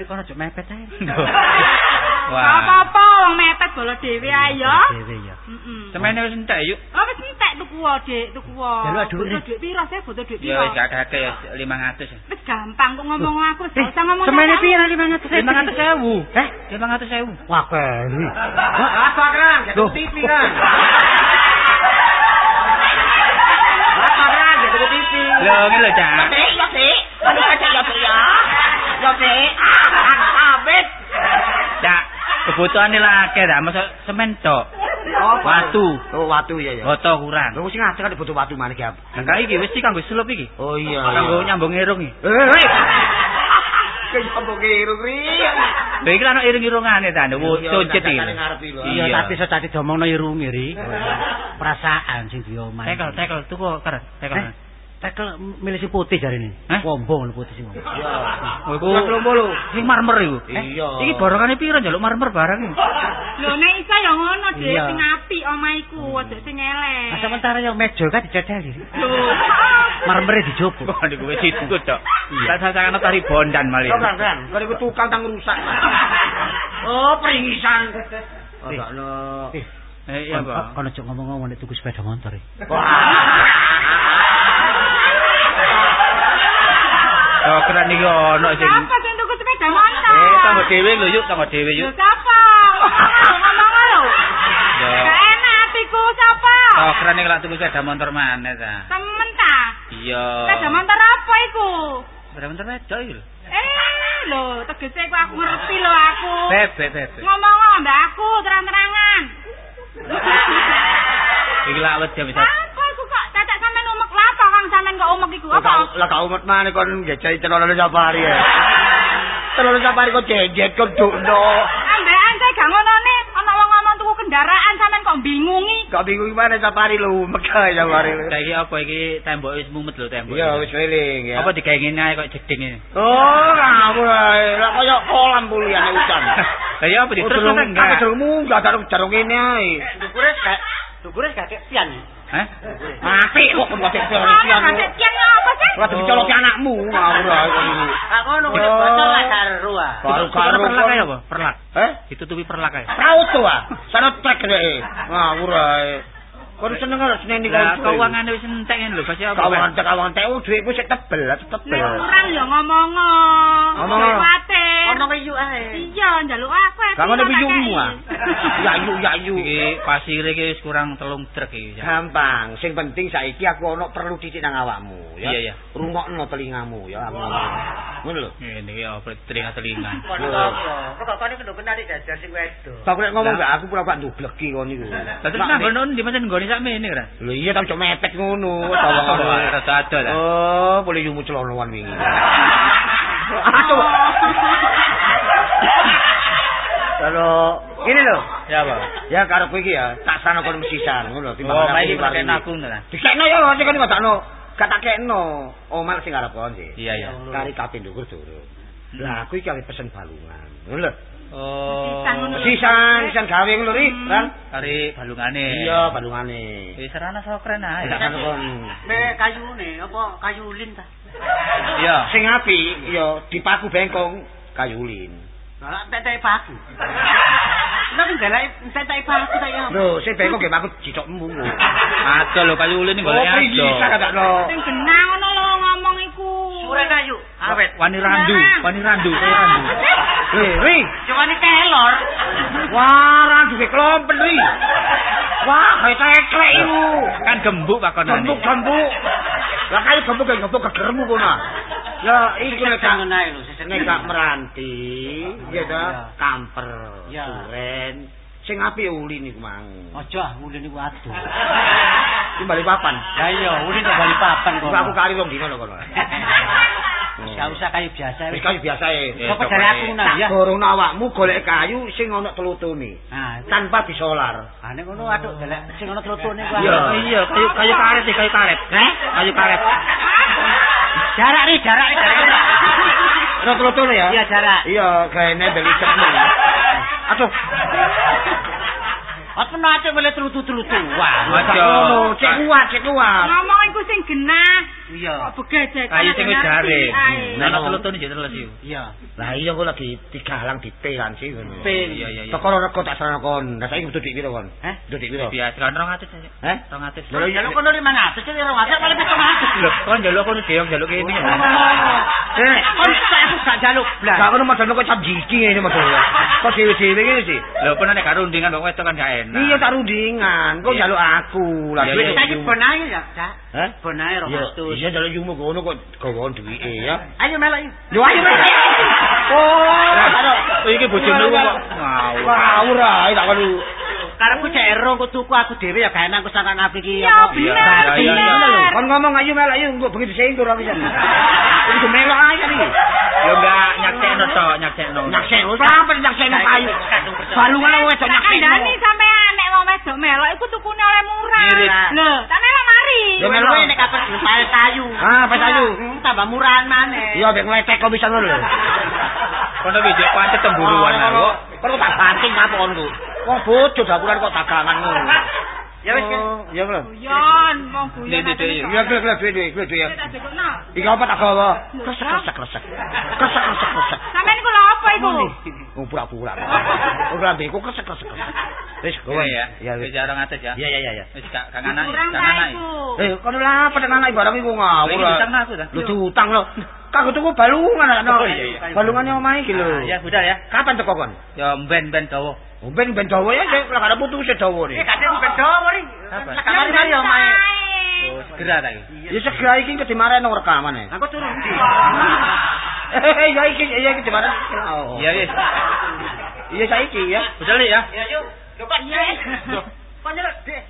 Iki kono aja mepet ae. Wah. Apa-apa wong mepet bola dhewe ae ya. Dhewe ya. Heeh. Semene wis entek yuk. Oh wis entek tuku wae, Dik, tuku wae. Jaluk dhuwit, piro sih? Foto dhuwit Ya piro? wis gak akeh ya 500. Wis gampang kok ngomong aku, gak usah ngomong. semene pira 500? 500.000. Eh, 500.000. wah keri. Apa kan? Gitu Loh. TV kan. Apa kan? Gitu TV. Lho ngene lho, Cak. Ya sik. Aduh, cek ya sik ya. Ya sik. Kebutuhane lah akeh ta, masa semen tok. Watu. Oh, watu ya ya. Boto kurang. Lho sing kan butuh watu maneh ki. Enggak iki wis iki kanggo slup iki. Oh iya. Kanggo nyambung irung iki. Eh. Kayak apa kira ri. Lha iki ono irung-irungane ta, Iya, cuncit iki. Iya, tapi iso tadi diomongno irunge ri. Perasaan sing diomong. Tekel, tekel tuku keren, tekel. Eh, tekel milih si putih jarine. Hah? Wombong lho putih sing. Iya. Oh, iku sing marmer iku. Eh, Iya. Iki borongane piro njaluk marmer barang iki? Lho nek iso ya ngono, Dik, Iya. sing apik omahku, aja sing elek. Nah, sementara yang meja kan dicedeli. Lho. Marmere dijopo. Kok niku wis ikut tok. Tak sasakan tari bondan malih. Oh, kan, kan. Kan iku tukang tang rusak. Oh, peringisan. Oh, gak no. Eh, Eh, iya, Pak. kon ojo ngomong-ngomong nek tuku sepeda motor. e. Oh, keren iki ono sing Siapa sing tuku sepeda motor? Eh, tanggo dhewe lho yuk, tanggo dhewe yuk. siapa? Ngomong lho. Ya. Gak enak hatiku siapa? Oh, keren iki lak tuku sepeda motor maneh ta. Temen ta? Iya. Sepeda motor apa iku? Sepeda motor wedok iki lho. Eh, lho, tegese iku aku ngerti lho aku. Bebek, bebek. Ngomong mbak aku terang-terangan. Iki lak wedi bisa. Apa iku kok tetek sampean kang sampean kok umek iku? Lah Apa? lah kau umat mana kon jajai celana safari ya. Celana safari kok jejet kok dukno. Ambekan saya gak ngono nih. Ana wong ngomong tuku kendaraan sampean kok bingungi. Kok bingung mana safari lu megah safari. lu. Saiki apa iki tembok wis mumet lho tembok. Iya wis keliling ya. Apa digawe ngene ae kok jeding ini. Oh, ngawur ae. Lah kaya kolam bulian hujan. Lah ya apa diterus Terus apa enggak? Aku durung munggah karo jarung kene ae. Dukure gak dukure gak pian. Hah? Apik kok kon kate Ana pian. gak kian apa sih? Ora dicoloki anakmu ngawur ae kon iki. Ah ngono kuwi bocor lah karo ah. Karo-karo perlak ae apa? Perlak. Eh? Ditutupi perlak ae. Auto ah. Sana trek rek. Ngawur ae. Kon seneng karo seneni Lah kon. keuangane wis entek ngene lho, pasti apa? Kawangan kawangan oh dhuwitku sik tebel, sik tebel. Nek kurang ya ngomong. Ngomong. Kuwatir. Ono wiyu ae. Iya, njaluk aku. Gak ngono piyungmu ah. Ya yu ya yu. Iki pasire iki wis kurang telung truk iki. ya. Gampang, sing penting saiki aku ono perlu titik nang awakmu ya. Iya, iya. Rungokno telingamu ya aku ngomong. Ngono lho. Ngene iki apa telinga-telinga. Kok kok kok kena dijajar sing wedok. Aku nek ngomong gak aku pura-pura ndubleki kon niku. Lah terus nang ngono ndi pancen nggone sak mene kan? Lho iya tak cok mepet ngono, tawangan. Rada ada ta. Oh, boleh yumu celonoan wingi. Aduh. Kalau ini loh, Ya apa? ya karep iki ya, tak sana kon mesisan ngono Oh, maiki pakai nakung ta. Dikekno ya, sing kan ngadakno. Gak tak kekno. Oh, mal sing arep kon sih. Iya ya. Kari kape ndukur durung. Lah aku iki kali pesen balungan. Ngono lho. Oh. Sisan. Sisan, sisan gawe ngono ri, kan? Kari balungane. Iya, balungane. Wis serana sok keren ae. Nek kayune apa kayu lin ta? Iya. Sing apik ya dipaku bengkong kayu lin. Lah tetek paku. Lah ndelok tetek paku ta ya. Lho, sing bengkong ge paku jitokmu. Ada lho kayu ulin Oh, golek iki ada. sak kadakno. Sing genah ngono lho ngomong iku. Sure kayu. Awet. Wani randu, wani randu, wani randu. Ri. Cuman kelor. Wah, randu ge klompen ri. Wah, kayak teklek iku. Kan gembuk pakonane. Gembuk-gembuk. Lah kayu gembuk ge gembuk kegermu kono. Ya, iku nek ngono ae lho, sesen nek gak meranti, ya ta, kamper, Ya. suren. Sing apik uli niku mang. Aja ah, ulin iku aduh. Iki bali papan. Lah iya, kok bali papan kok. Aku kari wong dino lho kono. Gak usah kayu biasa Wis wis. kayu biasa e. Eh, Kok dari aku nah ya. Dorong awakmu golek kayu sing ana telutune. Nah, Tanpa disolar. Ah nek ngono aduh delek sing ana tlutune ku. Iya. Iya, kayu kayu karet iki, kayu karet. Heh? Kayu karet. Jarak nih, jarak nih. Ana telutune ya? Iya, jarak. Iya, gaene beli cepmu. Aduh, Apa nate boleh telutu-telutu. Wah, aja. Aja. Cek kuat, cek kuat. Ngomong iku sing genah. Iya. Kok begejek. Ayo sing wis garing. Ae. Nah, nek telutune yo teles yo. Iya. Lah iya kok lagi digalang di P kan sih ngono. Iya, iya, iya. Teko rego tak sarana kon. Lah saiki butuh dik piro kon? Heh? Butuh dik piro? Biasa kan 200 aja. Heh? 200. Lho iya lho kono 500 sih 200 paling 700. Lho, kon njaluk kono dhewe njaluk kene ya. Eh, kon aku gak jaluk blas. Gak ngono modal kok cap jiki ngene modal. Kok dhewe-dhewe ngene sih. Lho, pun nek karo undingan kok wedok kan gak enak. Iya tak rundingan. Kok Iya. jaluk aku. Lah duit iya, saiki benae ya, Cak. Hah? Benae Iya, iya jaluk yumu kono kok gawon duwike ya. Ayo melok. Lho ayo melok. Oh, Oh, iki bojone kok ngawur. ngawur ae tak perlu. Karepku cek ero kok tuku aku dhewe ya gak enak kok sangan aku iki Iya, bener. Kon ngomong ayo melok ayo engko begitu sing ora bisa. Iku melok ae kan iki. Yo enggak nyaksekno tok, nyaksekno. Nyaksen, sampe nyaksen kayu. Balungan wedok nyaksen. Kandhani sampean wedok melok iku tukune oleh murah. Lho, tak melok mari. Ya melok. nek kapan pae kayu. Ah, pae kayu. Hmm, Tambah murahan maneh. Iya, mek ngletek kok bisa ngono lho. Kono jek pancet temburuan Oh, kok. Perlu tak banting kaponku. Wong bojo dapuran kok dagangan ngono. Ya wis. Oh, Ya wong guyon. Nek, nek, nek, Iya, glek glek duwe duwe duwe duwe. Tak dekokno. Iki apa tak gawa? Kresek, kresek kresek. Kresek kresek kresek. Sampeyan iku lho apa iku? Oh, pura-pura. Oh, lambeku kresek kresek kresek. Wis, gawa Iya ya. Ya, Wis ates ya. Iya, iya, iya, iya. Wis gak gak anak, Kurang gak ta anak. iku. Eh, kono lah padha anak barang iku ngawur. Lagi utang aku ta. Lu diutang lho. Kanggo tuku balungan ana. Oh, iya, iya. Balungane omahe iki lho. Ya budal ya. Kapan teko kon? Ya ben-ben dawa. Oh, ben ben dawa ya, sing lak ada putus dawa Eh, ni. kadang bedo ning. Apa? Kamari-mari ya omahe. Oh, segera ta iki. Ya segera iki kok dimarahin nang rekaman e. Aku turun ndi? Eh, ya iki ya iki dimarahin. Oh. Iya wis. Iya saiki ya. Budal ya. Ya yuk. Lho Pak. Lho. Kok nyelok, Dek?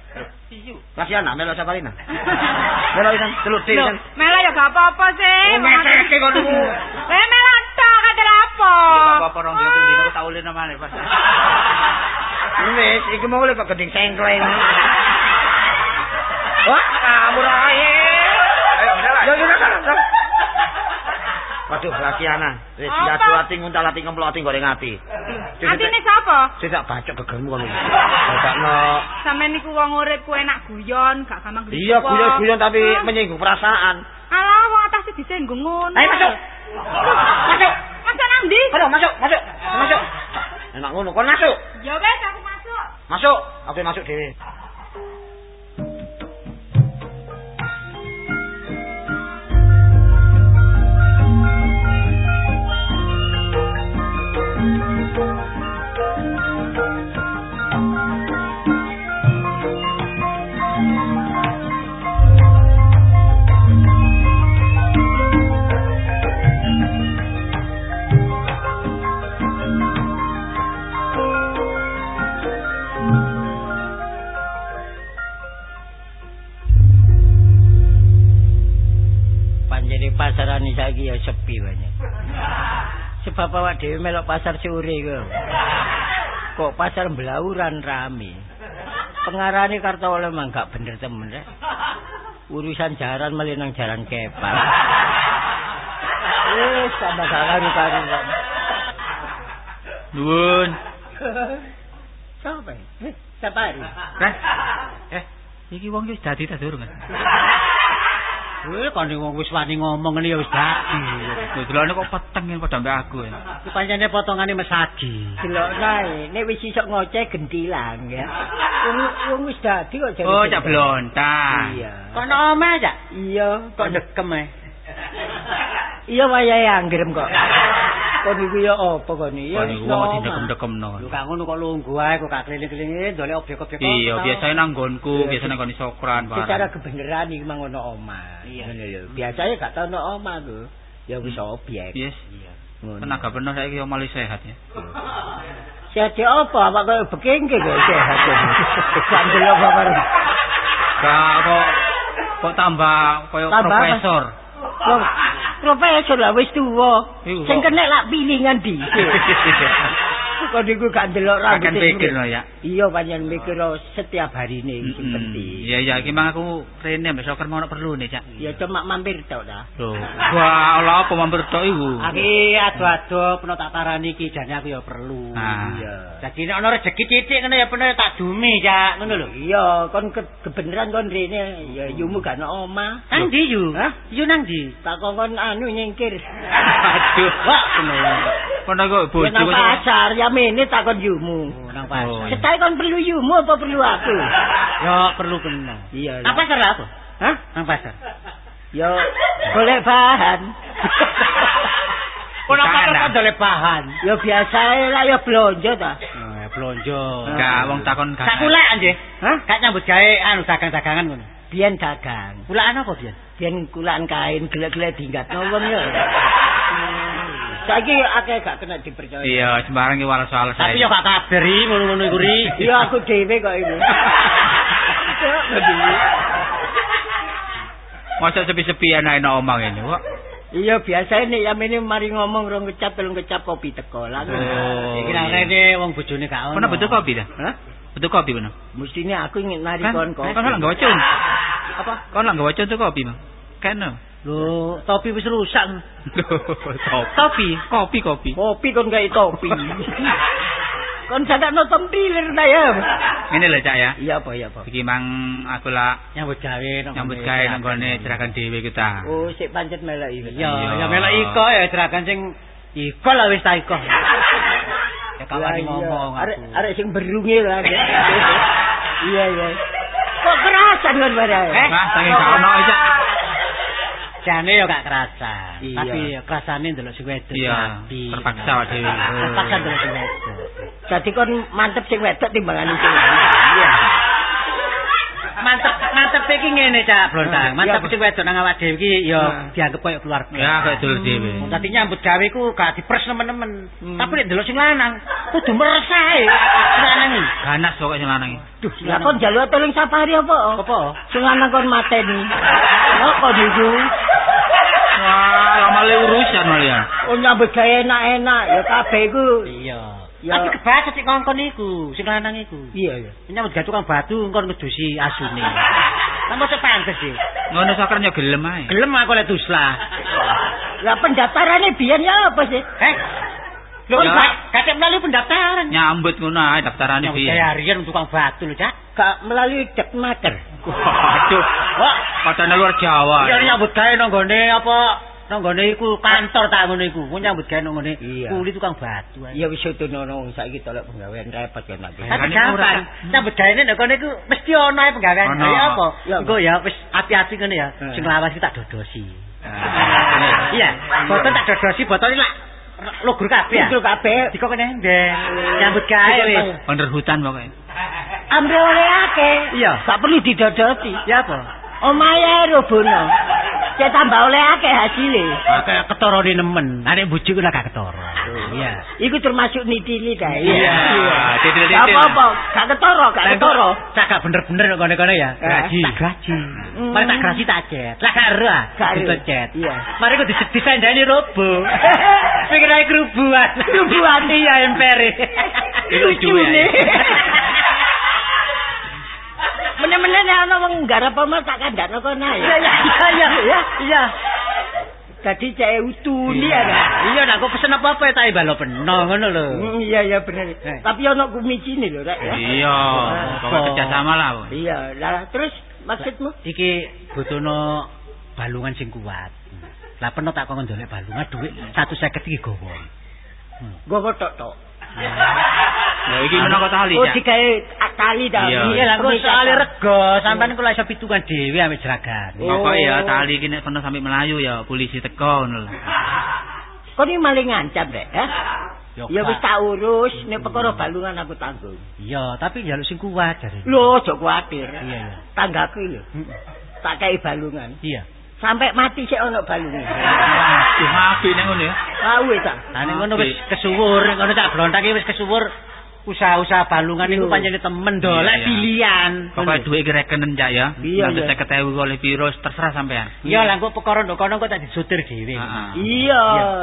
Kasihan nak melok saparina. Melok isan telur isan. melok ya gak apa-apa sih. Oh, meseke kok niku. Eh, melok kate apa? Bapak rong dino dino kok taulin namane pas. Wis, iki mau lek kok gending sengkleng. Wah, kabur ae. Ayo Ya ya ya. Waduh, Lasiana. Wis Apa? jatuh ati nguntal ati ngemplok ati goreng ati. Atine sapa? Sing tak bacok gegermu kono. Dadakno. Sampeyan niku wong urip ku enak guyon, gak gampang gede. Iya, guyon-guyon tapi menyinggung perasaan. Alah, wong atas disenggung ngono. Ayo masuk. Masuk. Ndi? Ayo masuk, masuk. Masuk. Enak ngono, kon masuk. Ya wis aku masuk. Masuk. Aku masuk dhewe. Pasaran iki saiki ya sepi banyak. Sebab awak dhewe melok pasar sore kok. Kok pasar belauran rame. Pengarane kartu oleh gak bener temen rek. Urusan jaran malah nang jaran kepal. Wis tambah karu karu. Nuwun. Siapa? Eh, siapa? Ren. Eh, iki wong wis dadi ta durung? Wih, kan wis wani ngomong ngene ya wis dadi. Dodelane kok peteng yen padha mbek aku. Iki pancene potongane mesagi. Delok nae, nek wis iso ngoceh gentilang ya. Wong wong wis dadi kok jane. Oh, cak blontang. Iya. Kono omah, Cak. Iya, Kok dekem e. Iya wayahe anggrem kok. Kok niku ya apa kok? Ya Kon wis iku wong omah. didekem-dekemno. Lho gak ngono kok lungguh ae kok gak keliling-keliling ndolek objek-objek. Iya, kota. biasanya nang nggonku, Iya, biasanya nang sokran Secara barang. kebenaran iki mang ono omah. Iya. Ngono lho. Biasanya gak tau ono omah lho. Ya wis objek. Yes. Ngono. Tenaga penuh saiki yo malah sehat ya. Sehat apa? Apa kaya bekengke kaya sehat. Sambil apa karo. Gak kok kok tambah koyo profesor. Pro- Profesor lah wis tuwa. Sing kena lak pilingan dhisik. Kok niku gak ndelok rambut. Akan pikir lho ya. Iya panjenengan mikir oh, setiap hari ini sing penting. Iya ya iki mang aku rene mbek soker mau perlu nih cak. Ya cuma mampir tok dah. Lho, wah ala apa mampir tok iku. Aki ado-ado peno tak parani iki jane aku ya perlu. Ah. Iya. Jadi nek ana rezeki titik ngene ya bener tak dumi, Cak. Ngono lho. Iya, kon ke kebenaran kon rene ya yumu gak ono omah. Nang ndi yu? Hah? Yu nang ndi? Tak kon anu nyingkir. Aduh, Wah, ngono. kono kok Ya bojo kok. pasar ya mene takon yumu. Oh, nang Oh, pasar. iya. Setai kon perlu yumu apa perlu aku? Ya perlu kena. Iya. Nang pasar apa? Hah? Nang pasar. Ya golek bahan. Kok nang Jangan, pasar dah. kok dolek bahan? Ya biasa lah ya blonjo ta. Oh, blonjo. Enggak, wong takon gak. Sak kulek anjir. Hah? Kak nyambut gawe anu dagang-dagangan ngono. Biyen dagang. Kulaan apa biyen? Biyen kulaan kain gelek-gelek dinggatno wong ya. Saiki akeh gak kena dipercaya. Iya, sembarang iki waras soal saya. Tapi yo gak kabar ngono-ngono iku ri. Iya aku dhewe kok ini. Masa sepi-sepi anak enak omong ini, kok. Iya biasa nek ya mene mari ngomong rong kecap telung kecap kopi teko lah. Oh. Iki nang rene wong bojone gak ono. Kono betul kopi dah? Hah? Betul kopi kono. Mestine aku ingin nari Kan? kon kopi. Kan lah enggak wacun. Apa? Kon lah enggak wacun tuh kopi, Bang. Kan. Lho, topi wis rusak. Kopi, kopi, kopi. Kopi kon gawe topi. kon sadakno tempilir ta ya. Ini lho, Cak ya. Iya apa iya apa. Iki mang aku lah Nyambut gawe nang nyambut ngene gawe nang gone jerakan dhewe kita. Oh sik pancet melek iki. Iya, ya melok iko ya jeragan sing iko lah wis ta iko. Ya Lah, kawani iya. ngomong Arek aku. arek sing berunge lah. Iya iya. Kok kerasan kon barang? Eh? Gak ono iki, Cak. Jane ya gak kerasa. Iya. Tapi ya kerasane ndelok sing wedok. Iya, rapi. terpaksa awak dhewe. Terpaksa ndelok sing wedok. Jadi kon mantep sing wedok timbangan sing Iya. Mantep mantep iki ngene Cak Blontang. Mantep Iya. sing wedok nang awak dhewe iki ya Nah. dianggep koyo keluarga. Ya, kayak dulur dhewe. Dadi nyambut gawe ku gak dipres nemen-nemen. Hmm. Tapi nek ndelok sing lanang kudu meresahe. Sing lanang iki. Ganas pokoknya sing lanang iki. Duh, Lah lanang. kon njaluk tolong safari apa? apa? Sing lanang kon mateni. Apa niku? Wah, lama le urusan ya. Oh nyambut gawe enak-enak ya kabeh iku. Iya. Ya. Tapi kebaca sik ngongkon iku, sing lanang iku. Iya iya. Nyambut gawe tukang batu engkon ngedusi asune. Lah mosok pantes sih. Ngono sakar yo gelem ae. Gelem aku lek duslah. Lah pendaftarannya biyen ya apa sih? Eh? Lho, Ya. Kakek melalui pendaftaran. Nyambut ngono ae daftarane Nyambut piye. gawe harian tukang batu lho, Cak. Gak melalui dekmaker. Waduh. Wah, Padahal luar Jawa. Ya nyambut gawe nang gone apa? Nang gone iku kantor tak ngono iku. Ku nyambut gawe nang Iya. kuli tukang batu. ae. Ya wis utunono wong saiki tolak penggawean repot ya nanti. Tapi ora- Nyambut gawe nang gone iku mesti ono ae penggawean. Ya apa? Ya, Engko ya wis ati-ati ngene ya. Eh. Sing lawas iki tak dodosi. Ah, Iya, botol tak dodosi, botol lak lugur kabeh. ya. Itu kabeh Dikok kene ndek. Nyambut gawe wis. Bener hutan pokoknya. ambil oleh akeh. Iya. Gak perlu didodosi. Ya apa? Omahe robono. Cek tambah oleh akeh hasile. Kayak ketara di nemen. Nek bojoku lah gak ketara. Iya. Iku termasuk nitili ta. Iya, titil-titil. Gak apa-apa, gak ketara, gak ketara. Cak gak bener-bener kok kene-kene ya. Eh. Gaji, gaji. Hmm. Mari tak gaji tak cet. Lah ah. Gak ero. Ditutup cet. Iya. Mari kok dis- disandani robo. Pikir ae kerubuan. Kerubuan. iya empere. Lucu ya. Meneh-meneh nek ana wong nggarap apa tak kandakno kono ya. Iya iya iya iya. Dadi cek utuh ni ya. Iya nak kok pesen apa-apa ya tak balo peno ngono lho. Hmm, Iya iya bener. Eh. Tapi ana kumicine lho rek ya. Iya, pokoknya kerjasama lah. Bu. Iya, lah terus maksudmu? Iki butuhno balungan sing kuat. Lah peno tak kongkon ndolek balungan dhuwit 150 iki gowo. Gowo tok tok. Ya iki menapa tali, Oh digawe tali ta. Iya. Lah kok Pengikat. soalé rego, sampean kula iso pitungan dhewe ambek jeragan. Pokok ya Oh. tali iki nek kono sampe Melayu ya polisi teko ngono lho. Kok ini maling ngancam rek, eh? Ya wis tak urus, nek perkara balungan aku tanggung. Iya, tapi njaluk sing kuat jare. Lho, aja kuwatir. Iya, iya. Tanggaku lho. Tak kei balungan. Iya. Sampai mati sik ana balungan. Waduh, mafi nek ngono ya. Tahu ta? Lah nek ngono wis kesuwur, ngono tak blontak iki wis kesuwur. Usaha-usaha balungan Iya. pancene temen dolek iya. pilihan. Pokoke duwe iki rekenen cak ya. Iya, Nanti iya. 50.000 oleh piro terserah sampean. Iya lah kok perkara ndok kono kok tak disotir dhewe. Iya,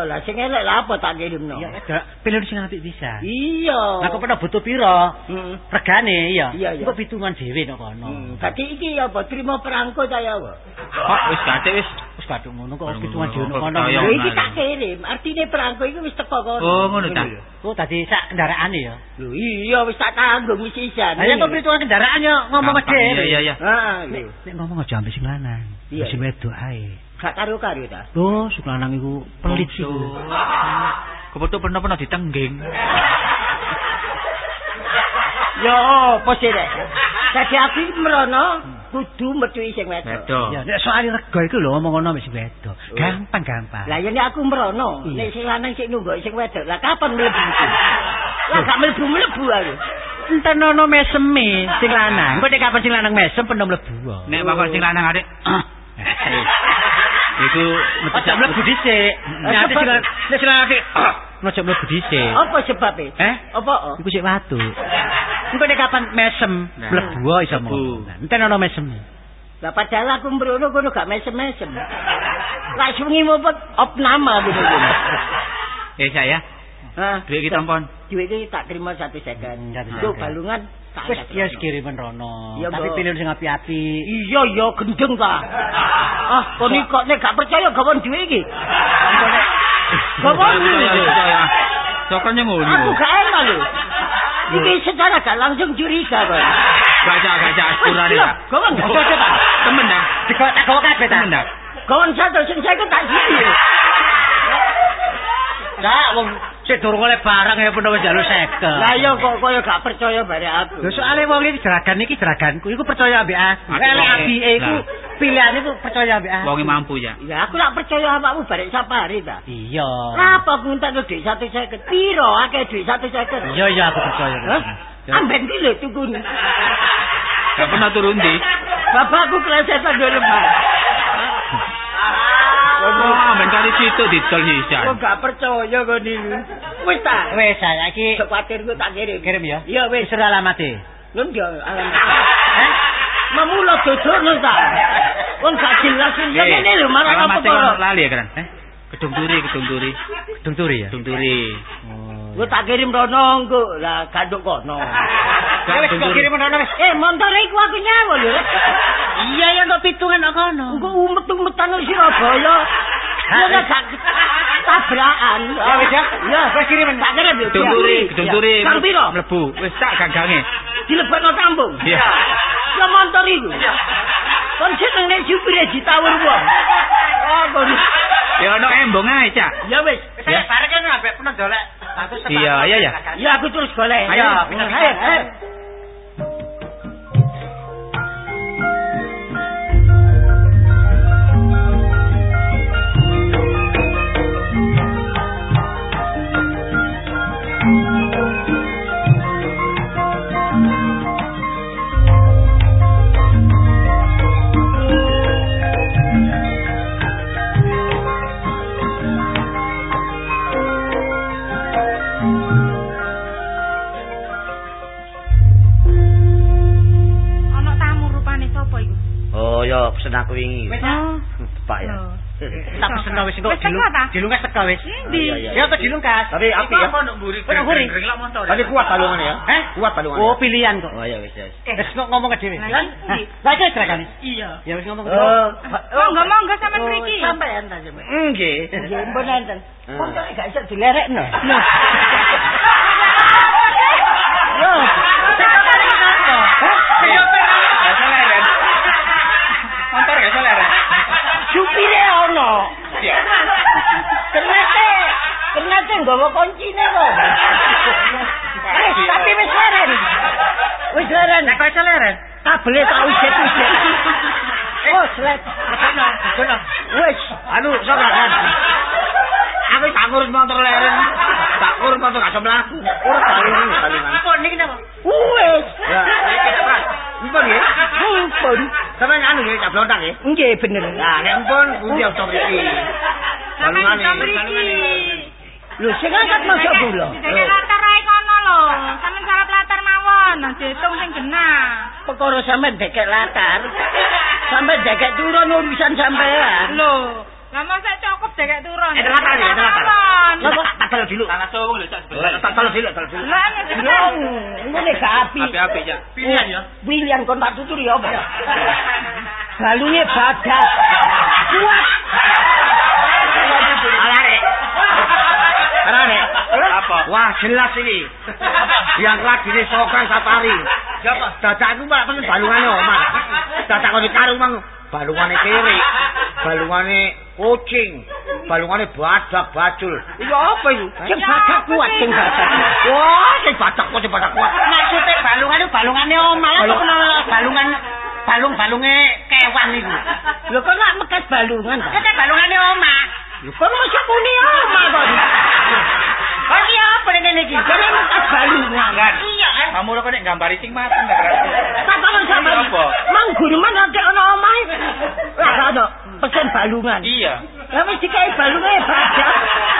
lah sing elek lah apa tak kirimno. Iya, ada pilihan sing apik bisa. Iya. Lah kok pernah butuh? Heeh. Regane iya. Iya, iya. Kok pitungan dhewe ndok kono. Hmm, Tadi iki apa terima perangko ta ya apa? Kok wis gate wis. Wis kadung ngono kok pitungan dhewe ndok kok kono. Lha iki tak kirim, artine perangko iku wis teko kono. Oh, ngono ta. Oh, tadi sak kendaraane ya. Lho iya wis tak tanggung wis isan. Lah ya kok pitungan kendaraan yo ngomong dhewe. Iya iya iya. Lho. Nek ngomong aja ambek sing lanang. Iya. Sing wedok ae. Gak karo-karo ta. Loh, sing lanang iku pelit sih. Kebetul pernah-pernah ditengging. Yo, apa sih rek? Dadi aku iki merono kudu metuhi sing wedok. Ya nek soal rego iku lho ngomong ngono wis wedok. Gampang-gampang. Lah nek aku merono, Iya. nek sing lanang sik nunggu sing wedok. Lah kapan mlebu? Lah gak mlebu-mlebu aku. Enten ono meseme sing lanang. Kok nek kapan sing lanang mesem penuh mlebu. Nek bapak sing lanang adik. Iku metu Aja mlebu dhisik. Nek ati sing lanang- nek sing lanang Nojo mlebu dhisik. Apa sebabnya? Eh? Apa? oh? Iku sik watu. Engko nek kapan mesem Nah. mlebu wae iso Mlebu. Enten ono mesem. Lah padahal aku mbrono kono gak mesem-mesem. Lah sungi mopet opnama gitu. Eh saya, Hah? duit kita ampun. Duit iki tak terima satu second. Satu Itu second. balungan Wis ada dia kirimen rono. Iya, Tapi pilih sing api-api. Iya iya gendeng ta. Ah, kok nek kok nek gak percaya gawon duwe iki. Gawon iki. Sokonya ngono. Aku gak enak lho. Iki secara gak langsung curiga kok. Gajah gajah aspurane Wis, ya. Gawon gak cocok ta. Temen dah. Dikok tak gawa kabeh ta. Temen. Gawon satu sing saya tak sini. Dak wong sik durung oleh barang ya pun wis njaluk 50. Lah iya kok koyo gak percaya bare aku. Lho soalé wong iki jeragan iki jeraganku iku percaya ambek aku. Elek wonge- abike iku Lah. pilihan iku percaya ambek aku. Wonge mampu ya. Ya aku lak percaya awakmu bare sapari ta. Iya. Apa aku minta duit satu seket? Piro akeh duit satu seket? Iya iya aku percaya. Hah? Amben iki lho tukune. Gak pernah turun di. Bapakku kelesetan do lemah. Oh, amben kali situ didol Kok hisan. gak percaya kok niku. Wis ta. Wes saiki Sok kuatirku tak kirim. kirim ya. Iya wis. Wis ora alamate. Lho dia alam. Hah? Mamula dodono ta. Wong gak jelas ngene lho marang apa kok. lali ya kan? Eh? Gedung Turi, Gedung Turi. Gedung turi ya. Gedung Turi. Gue tak kirim rono engko. Lah ganduk kono. Wis kok Turi. kirim wis. Eh, montore iku aku nyawa lho. Iya ya kok pitungan kok kono. Engko umet-umetan nang Surabaya. Ya gak tabrakan. Ya wis ya. Ya, Wis kirim tak kirim yo. Gedung Turi, Gedung Turi. Kang piro? Mlebu. Wis tak gagange. Dilebokno tambung. Iya. Ya montor iku. Kon seneng nek supire ditawur wong. Oh, kon. Ya ono embong ae, Cak. Ya wis. Saya bareng kan ambek pernah dolek. Aku sebab- Iya, iya ya. Ya aku terus golek. Ayo, Ayo, pesen aku wingi. Oh. Pak ya. Tak pesen wis kok Wis dilung. Dilungkas teko wis. Ya kok dilungkas. Tapi api ya. Apa nduk mburi? Nduk mburi. Gelak motor. Tapi kuat balungan ya. Eh? Kuat balungan. Oh, pilihan kok. Oh, ya wis ya. wis. Wis kok ngomong ke dhewe. Lah, iya. Lah iki cerakane. Iya. Ya wis ngomong ke Oh, dhewe. Monggo monggo sampean mriki. Sampean ta sampean. nggih. Nggih, mbon enten. Montore gak iso dilerekno. Loh. nggawa kuncine kok. Wis, tapi wis leren. Wis leren. Nek kok seleren. Kabele tak ujet-ujet. Oh, selek. Kono, kono. Wis, Anu, gak kan. Aku tak ngurus motor leren. Tak ngurus motor gak iso mlaku. Urus balungan, balungan. Apa niki napa? wis. Ya, iki Pak. Mpun nggih. Ampun. Sampeyan anu nggih, tak blontak nggih. Nggih bener. Nah, nek mpun pundi ojo mriki. Sampeyan Balungane. iso mriki. Lho, sing angkat masuk kula. Dene latar ae kono lho. Sampeyan perkara sampean dekek latar. Sampean dekek turun urusan sampean. Lho, lah masa cukup dekek turun. Eh, terlatar ya, terlatar. Turun. Tak tak telo dulu. Tanah sowong lho sebelah. Tak telo dulu, telo dulu. Lah Yo, ngene gak api. Api-api ya. Pilihan ya. Pilihan kon tak tuturi apa? Balunge badak. Kuat. Alare. Alare. Apa? Wah, jelas ini. Yang lagi ini sokan safari. Siapa? Dadak aku malah pengen balungane omah. Dadak kok dikarung mang balungane kiri. Balungane kucing. Balungane badak bajul. Iku apa iku? Sing badak kuat sing badak. Wah, sing badak kok sing badak kuat. Maksudnya balungan itu balungannya omah lah kok balungan balung-balunge kewan iku. Lho kok gak mekas balungan ta? Kete balungane omah. Lho kok masih muni omah kok. Kok iki apa nek iki? Kok nek mekas balungan. Iya kan. Kamu kok nek gambari sing mati ndak berarti. Tak tahu sama. Ini apa? Mang guru mana ada ono omah. Lah gak ada pesen balungan. Iya. Lah wis dikai balungan badak.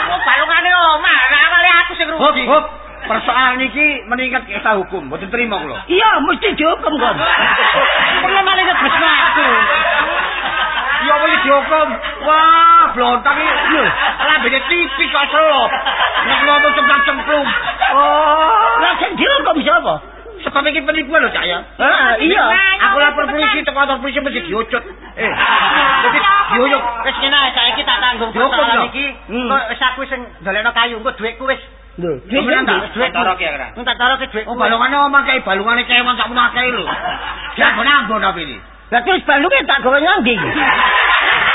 Oh, balungane omah. Lah awale aku sing rugi. hop. Persoalan iki meningkat kisah hukum, mboten terima kula. Iya, mesti dihukum kon. Perlu malah aku. Ya apa iki dihukum? Wah, blontang iki. Lho, lambene tipis kok selo. Nek ngomong cemplung cemplung. Oh, Lah sing dihukum sapa? sebab iki penipuan lho, Cak ya. Heeh, iya. Aku lapor polisi teko kantor polisi mesti diucut. Eh, jadi diuyuk. Wis ngene ae saiki tak tanggung persoalan ya? iki. Hmm. Kok wis aku sing dolekno kayu, engko dhuwitku wis. Lho, Kemudian tak duit Toro ki ora. Engko tak taruh ke dhuwitku. Oh, balungane omah kae balungane kewan sak menawa kae lho. Ya ambon-ambon tapi ini. Lah terus balunge tak gawe nganggi.